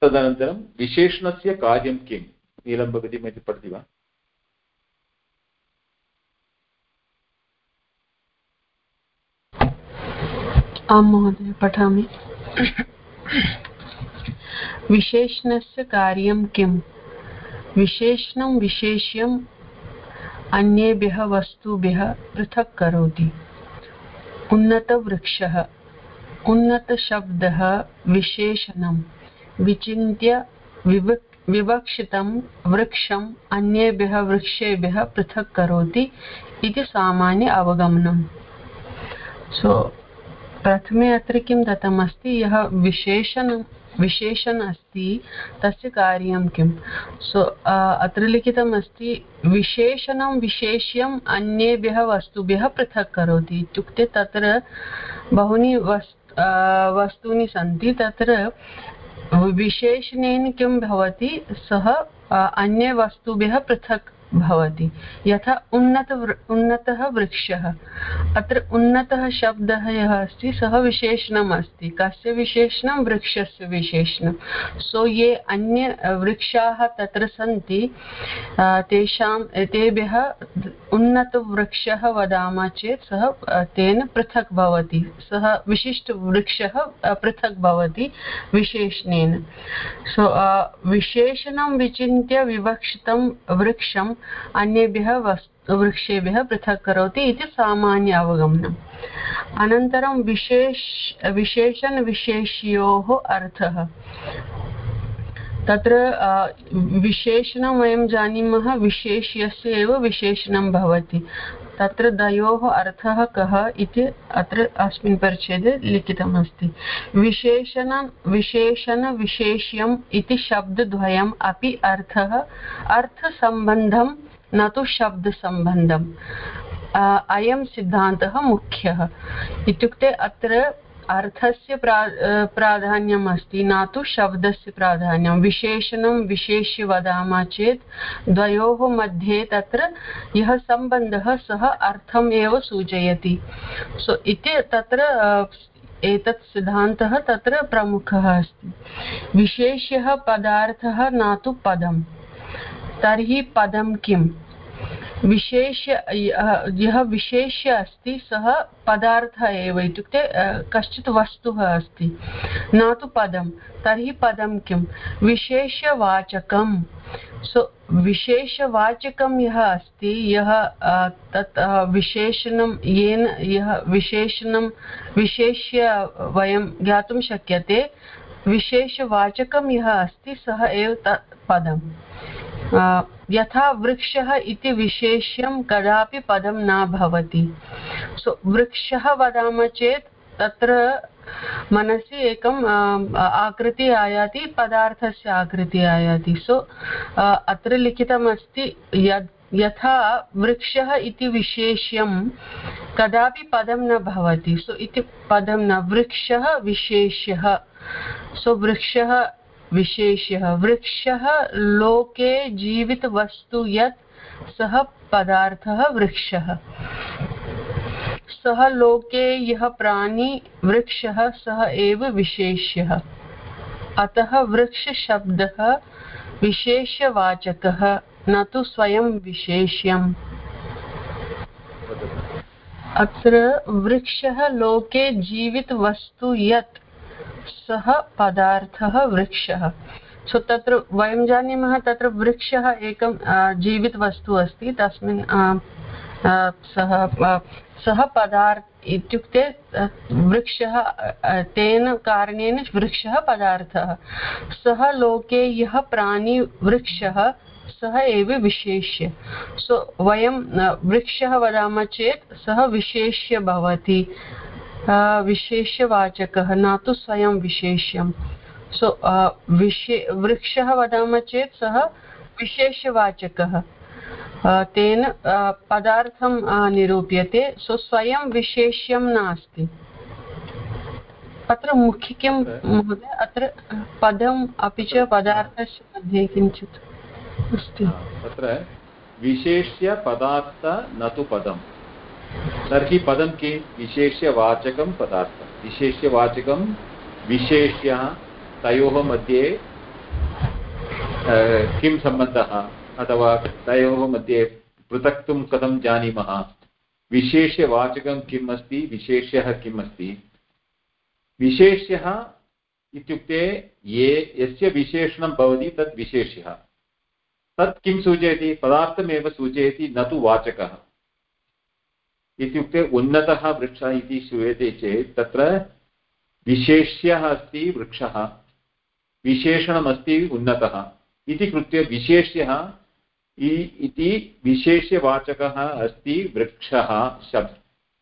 तदनन्तरं विशेषणस्य कार्यं किं? नीलं भगिनी पठति वा? आं महोदय, पठामि। विशेषणस्य कार्यं किम् विशेषणं विशेष्यम् अन्येभ्यः वस्तुभ्यः पृथक् करोति। उन्नतवृक्षः, उन्नतशब्दः विशेषणं विचिन्त्य विवक्, विवक्षितं वृक्षम् अन्येभ्यः वृक्षेभ्यः पृथक् करोति इति सामान्य अवगमनम्। सो प्रथमे अत्र किं दत्तमस्ति, यः विशेषणं, विशेषण अस्ति, तस्य कार्यं किं सो अत्र लिखितम् अस्ति विशेषणं विशेष्यम् अन्येभ्यः वस्तुभ्यः पृथक् करोति इत्युक्ते तत्र बहूनि वस् वस्तूनि सन्ति, तत्र विशेषणेन किं भवति, सः अन्यवस्तुभ्यः पृथक् भवति। यथा उन्नत उन्नतः वृक्षः। अत्र उन्नतः शब्दः यः अस्ति, सः विशेषणम् अस्ति। कस्य विशेषणं? वृक्षस्य विशेषणं सो ये अन्य वृक्षाः तत्र सन्ति तेषां, तेभ्यः उन्नतवृक्षः वदामः चेत् सः तेन पृथक् भवति। सः विशिष्टवृक्षः पृथक् भवति विशेषणेन। सो विशेषणं विचिन्त्य विवक्षितं वृक्षं अन्येभ्यः वृक्षेभ्यः पृथक् करोति इति सामान्य अवगमनम् अनन्तरं विशेष विशेषणविशेष्योः अर्थः। तत्र विशेषणं वयं जानीमः, विशेष्यस्य एव विशेषणं भवति। तत्र द्वयोः अर्थः कः इति अत्र अस्मिन् परिच्छेदे लिखितमस्ति। विशेषणं, विशेषणविशेष्यम् इति शब्दद्वयम् अपि अर्थः, अर्थसम्बन्धं न तु शब्दसम्बन्धम्। अयं सिद्धान्तः मुख्यः। इत्युक्ते अत्र अर्थस्य प्रा प्राधान्यम् अस्ति न तु शब्दस्य प्राधान्यं। विशेषणं विशेष्य वदामः चेत् द्वयोः मध्ये तत्र यः सम्बन्धः सः अर्थम् एव सूचयति। सो, इति तत्र एतत् सिद्धान्तः तत्र प्रमुखः अस्ति। विशेष्यः पदार्थः न तु पदं तर्हि पदं किम्? विशेष्य यः विशेष्य अस्ति, सः पदार्थः एव इत्युक्ते कश्चित् वस्तुः अस्ति। न तु पदं, तर्हि पदं किं? विशेष्यवाचकं सो, विशेषवाचकं यः अस्ति, यः तत् विशेषणं, येन यः विशेषणं, विशेष्य वयं ज्ञातुं शक्यते, विशेषवाचकं यः अस्ति, सः एव तत् पदम्। यथा वृक्षः इति विशेष्यं कदापि पदं न भवति। सो वृक्षः वदामः चेत् तत्र मनसि एकम् आकृति आयाति, पदार्थस्य आकृति आयाति। सो अत्र लिखितमस्ति यद्, यथा वृक्षः इति विशेष्यं कदापि पदं न भवति। सो इति पदं न, वृक्षः विशेष्यः। सो वृक्षः विशेष्यः। वृक्षः लोके जीवितवस्तु यत् सः पदार्थः वृक्षः। सः लोके यः प्राणी वृक्षः, सः एव विशेष्यः। अतः वृक्षशब्दः विशेष्यवाचकः, न तु स्वयं विशेष्यम्। अत्र वृक्षः लोके जीवितवस्तु यत् सः पदार्थः वृक्षः। सो तत्र वयं जानीमः, तत्र वृक्षः एकं जीवितवस्तु अस्ति तस्मिन् सः सः पदार्थ इत्युक्ते वृक्षः तेन कारणेन वृक्षः पदार्थः। सः लोके यः प्राणी वृक्षः, सः एव विशेष्य। सो वयं वृक्षः वदामः चेत् सः विशेष्य भवति। विशेष्यवाचकः न तु स्वयं विशेष्यं सो विशे वृक्षः वदामः चेत् सः विशेष्यवाचकः तेन पदार्थं निरूप्यते सो स्वयं विशेष्यं नास्ति अत्र मुख्य किं महोदय अत्र पदम् अपि च पदार्थस्य मध्ये किञ्चित् अस्ति तत्र विशेष्य पदार्थ न तु पदम् तर्हि पदं किं विशेष्यवाचकं पदार्थं। विशेष्यवाचकं, विशेष्य तयोः मध्ये किं सम्बन्धः? अथवा तयोः मध्ये पृथक्तुं कथं जानीमः? विशेष्यवाचकं किम् अस्ति? विशेष्यः किम् अस्ति? विशेष्यः इत्युक्ते ये, यस्य विशेषणं भवति तत् विशेष्यः। तत् किं सूचयति? पदार्थमेव सूचयति, न तु वाचकः। इत्युक्ते उन्नतः वृक्षः इति श्रूयते चेत् तत्र विशेष्यः अस्ति वृक्षः, विशेषणमस्ति उन्नतः इति कृत्य विशेष्यः इति विशेष्यवाचकः अस्ति वृक्षः शब्,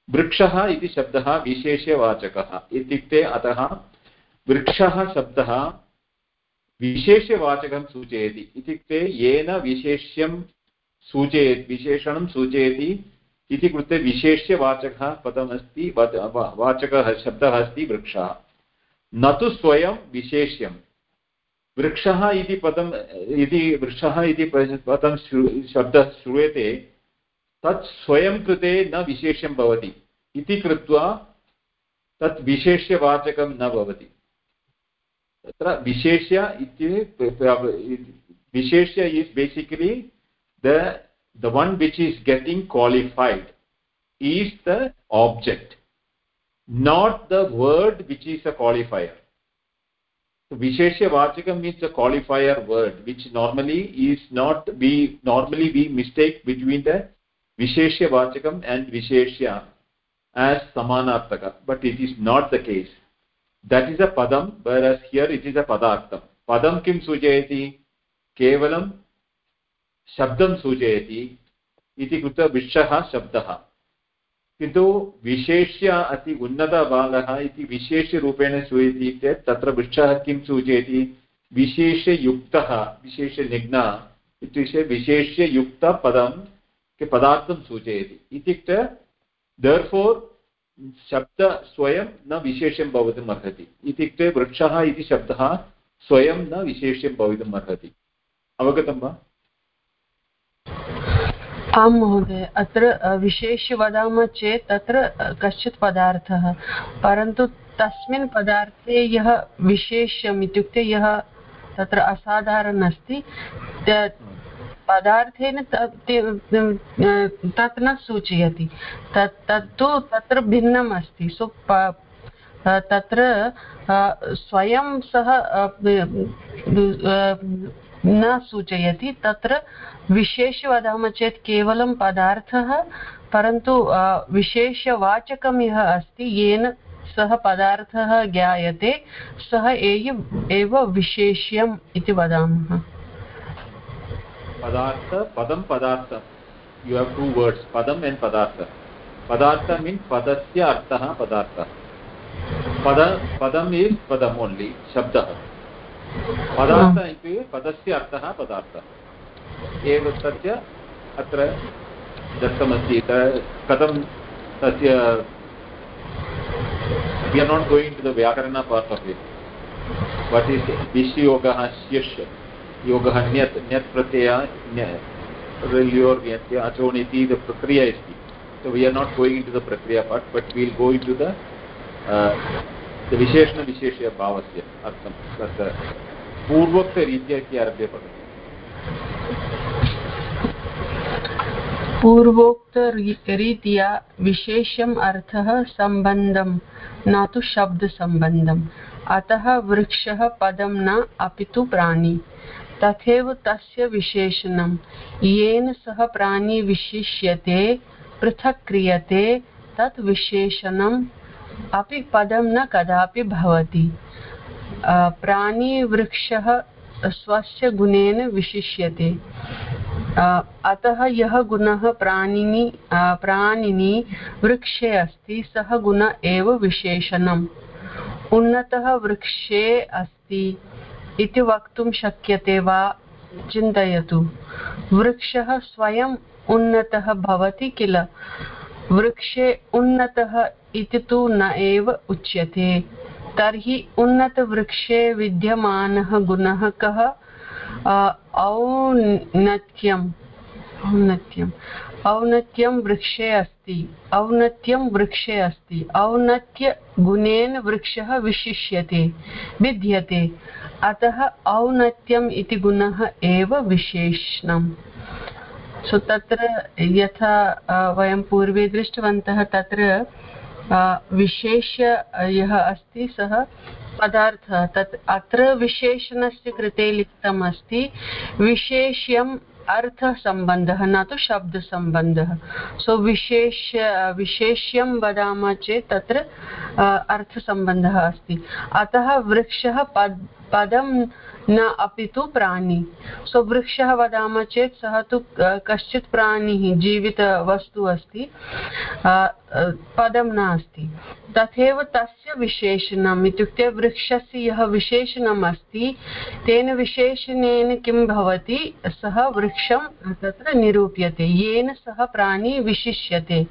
वृक्षः इति शब्दः विशेष्यवाचकः इत्युक्ते अतः वृक्षः शब्दः विशेष्यवाचकं सूचयति इत्युक्ते येन विशेष्यं सूचयति, विशेषणं सूचयति इति कृते विशेष्यवाचकः पदमस्ति वाचकः शब्दः अस्ति वृक्षः। न तु स्वयं विशेष्यं वृक्षः इति पदम्, इति वृक्षः इति पदं शब्दः श्रूयते, तत् स्वयं कृते न विशेष्यं भवति। इति कृत्वा तत् विशेष्यवाचकं न भवति। तत्र विशेष्य इति विशेष्य is basically the the one which is getting qualified is the object not the word which is a qualifier. So visheshya means a qualifier word which normally is not we normally we mistake between the visheshya and visheshya as samanartaka but it is not the case. That is a padam whereas here it is a padartham padam kim sujayati? Kevalam शब्दं सूचयति इति कृत्वा वृक्षः शब्दः। किन्तु विशेष्य अति उन्नतबालः इति विशेष्यरूपेण श्रूयति चेत् तत्र वृक्षः किं सूचयति? विशेष्ययुक्तः विशेषनिघ्न इत्युक्ते विशेष्ययुक्तपदं पदार्थं सूचयति। इत्युक्ते दर् फोर् शब्द स्वयं न विशेष्यं भवितुम् अर्हति। इत्युक्ते वृक्षः इति शब्दः स्वयं न विशेष्यं भवितुम् अर्हति। अवगतं वा? आं महोदय, अत्र विशेष्य वदामः चेत् तत्र कश्चित् पदार्थः, परन्तु तस्मिन् पदार्थे यः विशेष्यम् इत्युक्ते यः तत्र असाधारणम् अस्ति पदार्थेन तत् न सूचयति, तत्, तत्तु तत्र भिन्नम् अस्ति, सो तत्र स्वयं सः न सूचयति, तत्र विशेष वदामः चेत् केवलं पदार्थः, परन्तु विशेषवाचकं यः अस्ति, येन सः पदार्थः ज्ञायते, सः एव विशेष्यम् इति वदामः। पदार्थ, पदं पदार्थ। यु हेव् टु वर्ड्स् पदम् एण्ड् पदार्थ। पदार्थ मीन्स् पदस्य अर्थः, पदार्थः। पद, पदम् इस् पदम् ओन्लि शब्दः। पदार्थ इति पदस्य अर्थः पदार्थः। एव तस्य अत्र दत्तमस्ति कथं तस्य we are not going to the व्याकरण part of it what is विश्वयोगः शीर्ष योगः न्यत् न्यत् प्रत्यय ल्योर् अचोण् इति प्रक्रिया अस्ति। So we are not going into the prakriya part but we will go into the uh, the विशेषण विशेष्य भावस्य अर्थं तत् पूर्वोक्तरीत्या इति आरभ्य पठति पूर्वोक्तरीत्या विशेषम् अर्थः सम्बन्धं न तु शब्दसम्बन्धम् अतः वृक्षः पदं न अपि तु प्राणी तथैव तस्य विशेषणं येन सः प्राणी विशिष्यते पृथक् क्रियते तत् विशेषणम् अपि पदं न कदापि भवति। प्राणीवृक्षः स्वस्य गुणेन विशिष्यते। अतः यः गुणः प्राणिनि प्राणिनि वृक्षे अस्ति, सः गुण एव विशेषणम्। उन्नतः वृक्षे अस्ति इति वक्तुं शक्यते वा? चिन्तयतु। वृक्षः स्वयम् उन्नतः भवति किल? वृक्षे उन्नतः इति तु न एव उच्यते। तर्हि उन्नतवृक्षे विद्यमानः गुणः कः? औन्नत्यम्। औन्नत्यम्। औन्नत्यं वृक्षे अस्ति। औन्नत्यं वृक्षे अस्ति। औन्नत्यगुणेन वृक्षः विशिष्यते भिद्यते अतः औन्नत्यम् इति गुणः एव विशेषणम्। सो तत्र यथा वयं पूर्वे दृष्टवन्तः तत्र विशेष्य यः अस्ति सः पदार्थः, तत् अत्र विशेषणस्य कृते लिखितम् अस्ति विशेष्यम् अर्थसम्बन्धः, न तु शब्दसम्बन्धः। सो विशेष विशेष्यं वदामः चेत् तत्र अर्थसम्बन्धः अस्ति। अतः वृक्षः पद पदं न अपि तु प्राणी। सो वृक्षः वदामः चेत् सः तु कश्चित् प्राणिः, जीवितवस्तु अस्ति पदं नास्ति। तथैव तस्य विशेषणम् इत्युक्ते वृक्षस्य यः विशेषणम् अस्ति, तेन विशेषणेन किं भवति, सः वृक्षं तत्र निरूप्यते, येन सः प्राणी विशिष्यते।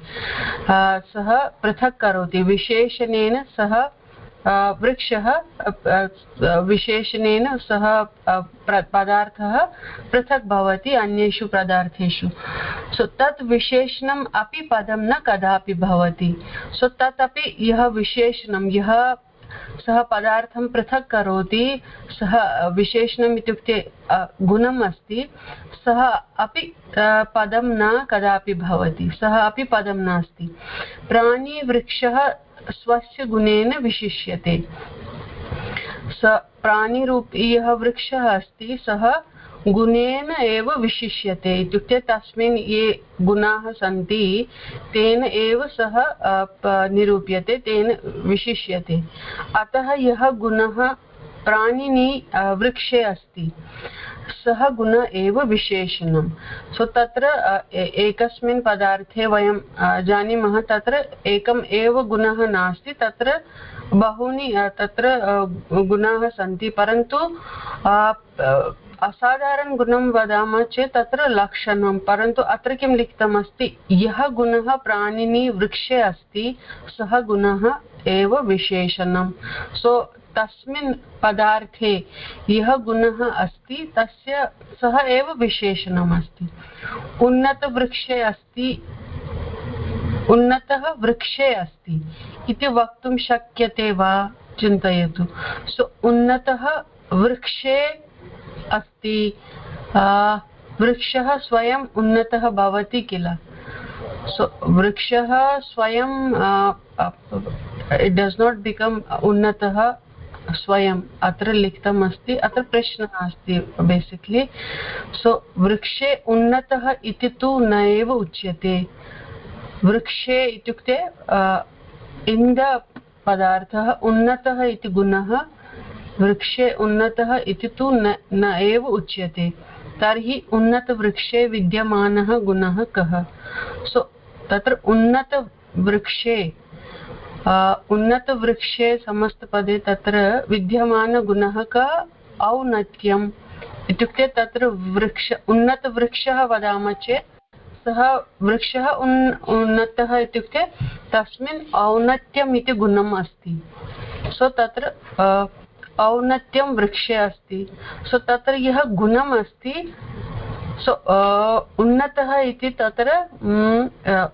सः पृथक् करोति, विशेषणेन सः वृक्षः विशेषणेन सः पदार्थः पृथक् भवति अन्येषु पदार्थेषु। सो, तत् विशेषणम् अपि पदं न कदापि भवति। सो तत् अपि यः विशेषणं, यः सः पदार्थं पृथक् करोति, सः विशेषणम् इत्युक्ते गुणम् अस्ति, सः अपि पदं न कदापि भवति, सः अपि पदं नास्ति। प्राणीवृक्षः स्वस्य गुणेन विशिष्यते। स प्राणिरूपी यः वृक्षः अस्ति, सः गुणेन एव विशिष्यते। इत्युक्ते तस्मिन् ये गुणाः सन्ति, तेन एव सः निरूप्यते, तेन विशिष्यते। अतः यः गुणः प्राणिनि वृक्षे अस्ति। सः गुण एव विशेषणं सो तत्र एकस्मिन् पदार्थे वयं जानीमः, तत्र एकम् एव गुणः नास्ति, तत्र बहूनि तत्र गुणाः सन्ति, परन्तु असाधारणगुणं वदामः चेत् तत्र लक्षणं, परन्तु अत्र किं लिखितमस्ति, यः गुणः प्राणिनि वृक्षे अस्ति, सः गुणः एव विशेषणं सो, तस्मिन् पदार्थे यः गुणः अस्ति, तस्य, सः एव विशेषणम् अस्ति। उन्नतवृक्षे अस्ति, उन्नतः वृक्षे अस्ति इति वक्तुं शक्यते वा? चिन्तयतु। सो, उन्नतः वृक्षे अस्ति वृक्षः स्वयम् उन्नतः भवति किल? सो, वृक्षः स्वयं इट् डस् नाट् बिकम् उन्नतः स्वयम् अत्र लिखितम् अस्ति, अत्र प्रश्नः अस्ति बेसिक्लि सो वृक्षे उन्नतः इति तु न एव उच्यते. वृक्षे इत्युक्ते इन्दपदार्थः उन्नतः इति गुणः, वृक्षे उन्नतः इति तु न न एव उच्यते. तर्हि उन्नतवृक्षे विद्यमानः गुणः कः? सो तत्र उन्नतवृक्षे उन्नतवृक्षे समस्तपदे तत्र विद्यमानगुणः क औन्नत्यम् इत्युक्ते तत्र वृक्ष, उन्नतवृक्षः वदामः चेत्, सः वृक्षः उन्, उन्नतः इत्युक्ते तस्मिन् औन्नत्यम् इति गुणम् अस्ति। सो तत्र औन्नत्यं वृक्षे अस्ति। सो तत्र यः गुणम् अस्ति सो उन्नतः इति तत्र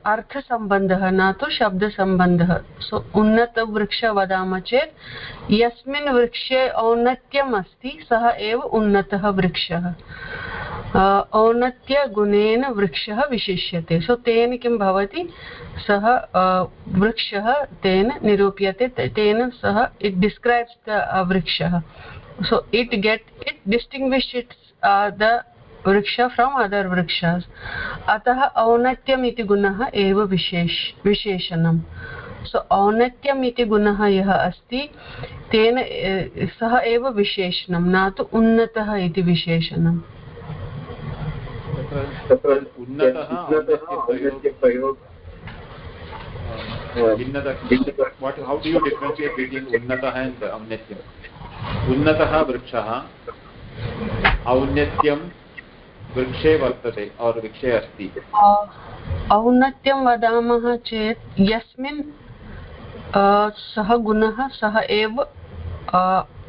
अर्थसम्बन्धः न तु शब्दसम्बन्धः। सो उन्नतवृक्ष वदामः चेत् यस्मिन् वृक्षे औन्नत्यम् अस्ति सः एव उन्नतः वृक्षः। औन्नत्यगुणेन वृक्षः विशिष्यते। सो तेन किं भवति? सः वृक्षः तेन निरूप्यते तेन सः इट् डिस्क्रैब्स् द वृक्षः। So it get it distinguish its uh, the वृक्ष फ्रम् अदर् वृक्षास्। अतः औन्नत्यम् इति गुणः एव विशेष विशेषणं सो औन्नत्यम् इति गुणः यः अस्ति तेन सः एव विशेषणं न तु उन्नतः इति विशेषणम्। उन्नतः वृक्षः औन्नत्यं वृक्षे वर्तते और् वृक्षे अस्ति। औन्नत्यं वदामः चेत् यस्मिन् सः गुणः, सः एव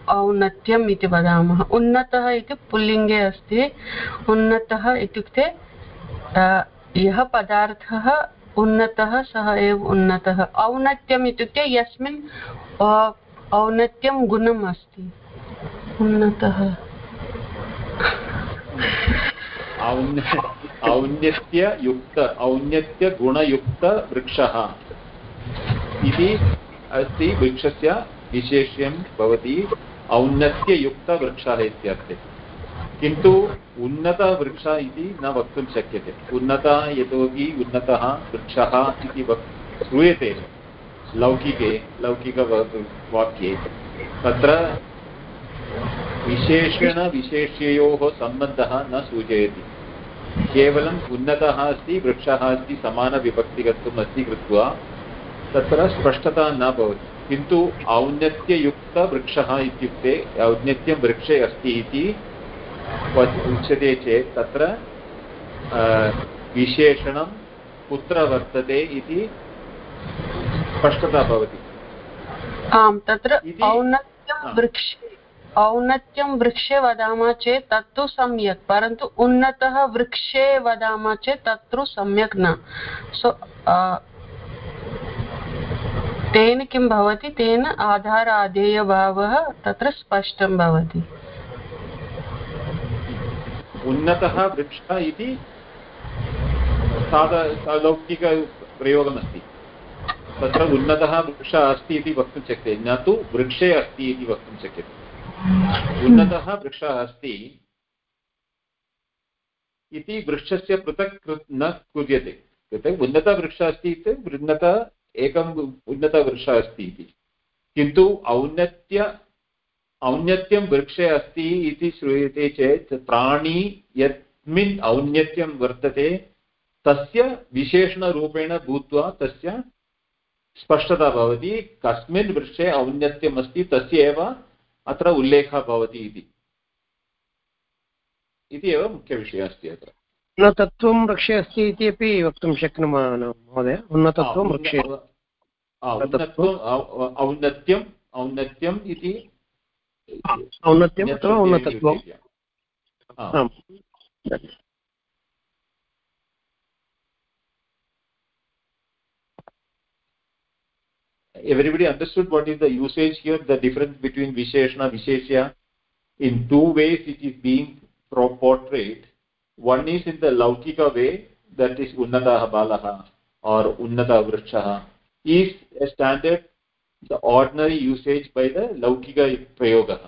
औन्नत्यम् इति वदामः। उन्नतः इति पुल्लिङ्गे अस्ति। उन्नतः इत्युक्ते यः पदार्थः उन्नतः, सः एव उन्नतः। औन्नत्यम् इत्युक्ते यस्मिन् औन्नत्यं गुणम् अस्ति। उन्नतः। औन्नत्ययुक्त औन्नत्यगुणयुक्तवृक्षः इति अस्ति वृक्षस्य विशेष्यं भवति औन्नत्ययुक्तवृक्षः इत्यर्थे। किन्तु उन्नतवृक्ष इति न वक्तुं शक्यते। उन्नतः यतोहि उन्नतः वृक्षः इति वक् श्रूयते। लौकिके लौकिकवाक्ये। तत्र विशेषणविशेष्ययोः सम्बन्धः न सूचयति। केवलम् उन्नतः अस्ति वृक्षः अस्ति समानविभक्तिकत्वम् अस्ति कृत्वा तत्र स्पष्टता न भवति। किन्तु औन्नत्ययुक्तवृक्षः इत्युक्ते औन्नत्यं वृक्षे अस्ति इति उच्यते चेत् तत्र विशेषणं कुत्र वर्तते इति स्पष्टता भवति। आम् तत्र औन्नत्यं वृक्षे औन्नत्यं वृक्षे वदामः चेत् तत्तु सम्यक्, परन्तु उन्नतः वृक्षे वदामः चेत् तत्तु सम्यक् न। सो तेन किं भवति? तेन आधार आधेयभावः तत्र स्पष्टं भवति। उन्नतः वृक्षः इति साध लौकिकप्रयोगमस्ति तत्र उन्नतः वृक्षः अस्ति इति वक्तुं शक्यते, न तु वृक्षे अस्ति इति वक्तुं शक्यते। उन्नतः वृक्षः अस्ति इति वृक्षस्य पृथक् न कुर्यते। इत्युक्ते उन्नतवृक्षः अस्ति इत्युक्ते उन्नत एकम् उन्नतवृक्षः अस्ति इति। किन्तु औन्नत्य, औन्नत्यं वृक्षे अस्ति इति श्रूयते चेत् प्राणी यस्मिन् औन्नत्यं वर्तते, तस्य विशेषणरूपेण भूत्वा तस्य स्पष्टता भवति, कस्मिन् वृक्षे औन्नत्यम् अस्ति तस्य एव अत्र उल्लेखः भवति इति। इति एव मुख्यविषयः अस्ति अत्र। उन्नतत्वं वृक्षे अस्ति इति अपि वक्तुं शक्नुमः महोदय? उन्नतत्वं वृक्षे औन्नत्यम् औन्नत्यम् इति औन्नत्यम् अथवा उन्नतत्वम् everybody understood what is the usage here the difference between visheshana visheshya in two ways it is being portrayed one is in the laukika way that is unnatah balah or unnata vrikshah is a standard the ordinary usage by the laukika prayoga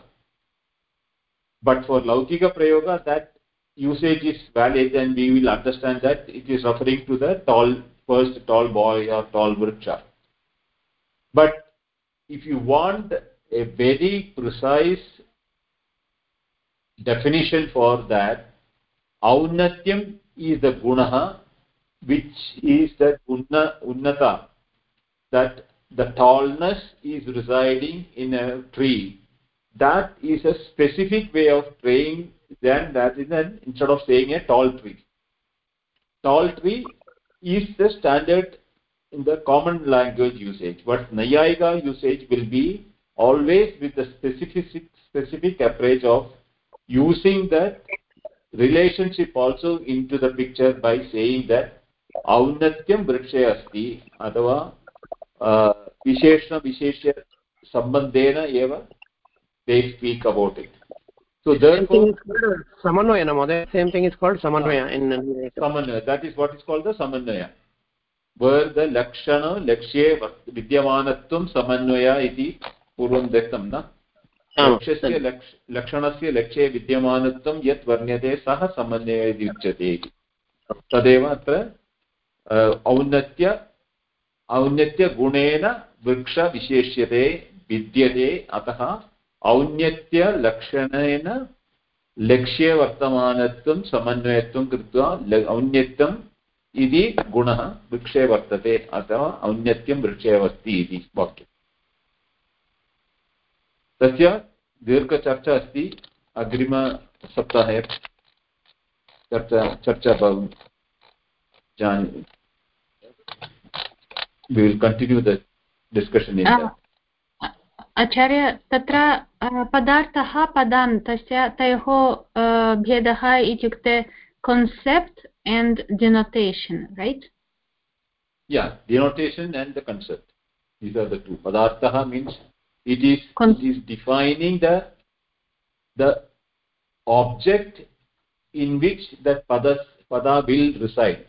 but for laukika prayoga that usage is valid and we will understand that it is referring to the tall first tall boy or tall vriksha but if you want a very precise definition for that aunatyam is the guna which is that unna, unnata that the tallness is residing in a tree. That is a specific way of praying than that is an instead of saying a tall tree. Tall tree is the standard in the common language usage but nayayika usage will be always with the specific specific approach of using the relationship also into the picture by saying that औन्नत्यं वृक्षे अस्ति अथवा विशेषणविशेष्य सम्बन्धेन एव they speak about it so therefore samanvaya mother same thing is called samanvaya in samanvaya that is what is called the samanvaya where the lakshana lakshye vidyamanatvam samanvaya iti पूर्वं दत्तं न? लक्ष्यस्य लक्ष लक्षणस्य लक्ष्ये विद्यमानत्वं यत् वर्ण्यते सः समन्वयः इति उच्यते इति। तदेव अत्र औन्नत्य औन्नत्यगुणेन वृक्षविशेष्यते विद्यते अतः औन्नत्यलक्षणेन लक्ष्ये वर्तमानत्वं समन्वयत्वं कृत्वा औन्नत्यम् इति गुणः वृक्षे वर्तते, अथवा औन्नत्यं वृक्षे अस्ति इति वाक्यम्। तस्य दीर्घचर्चा अस्ति, अग्रिमसप्ताहे चर्चा चर्चा जान, we will continue the discussion in आचार्य, तत्र पदार्थः पदान् तस्य, तयोः भेदः इत्युक्ते concept and denotation right? Yeah denotation and the concept. These are the two. Padartha means it is it is defining the the object in which that pada pada will reside.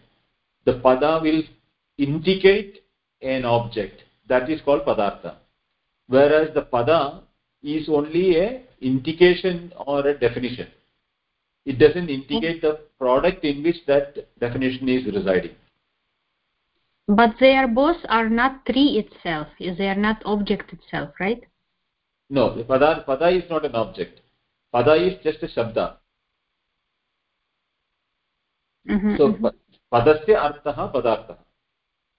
The pada will indicate an object. That is called padartha. Whereas the pada is only a indication or a definition it doesn't indicate the product in which that definition is residing but they are both are not tree itself they are not object itself right no the pada pada is not an object pada is just a shabda Mhm, so mhm, pa- padasya artha padartha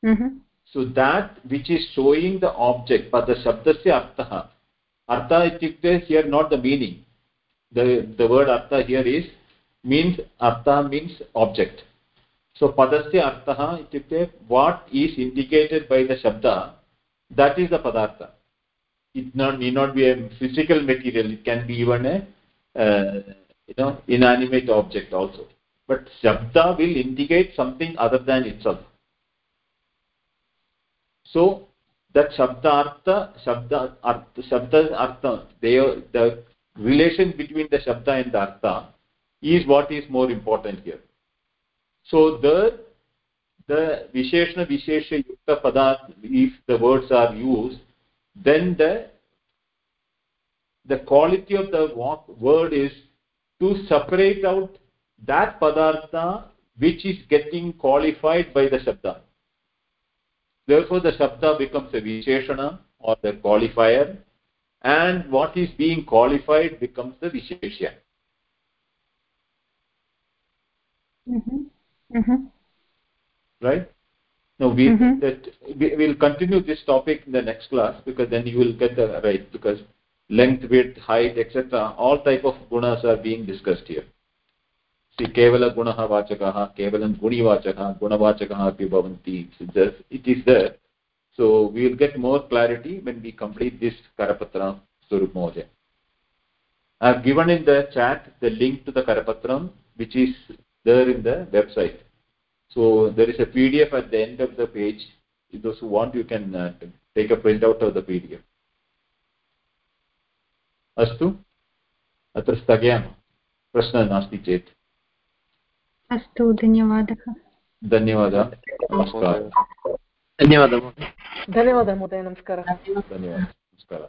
mhm. so that which is showing the object pada shabdasya artha artha ityukte here not the meaning the the word artha here is means artha means object so padasya artha ityukte what is indicated by the shabda that is the padartha it not need not be a physical material it can be even a uh, you know inanimate object also but shabda will indicate something other than itself so that shabdartha shabda artha shabda artha they the relation between the shabda and the artha is what is more important here. So the the visheshna vishesha yukta padarth if the words are used then the the quality of the word is to separate out that padartha which is getting qualified by the shabda. Therefore the shabda becomes a visheshana or the qualifier and what is being qualified becomes the visheshya Mhm, mhm. right? Now we Mhm. that we will continue this topic in the next class because then you will get the right because length width height etc all type of gunas are being discussed here. See kevala gunah vachakah kevalam guni vachakah gunavachakah api bhavanti it is there so we will get more clarity when we complete this karapatra swarup mohoday i have given in the chat the link to the karapatram which is there in the website so there is a pdf at the end of the page those who want you can uh, take a print out of the pdf अस्तु अत्र स्थगयामः प्रश्नः नास्ति चेत् अस्तु धन्यवादः धन्यवादः नमस्कारः धन्यवादः महोदय धन्यवादः महोदय नमस्कारः धन्यवादः नमस्कारः।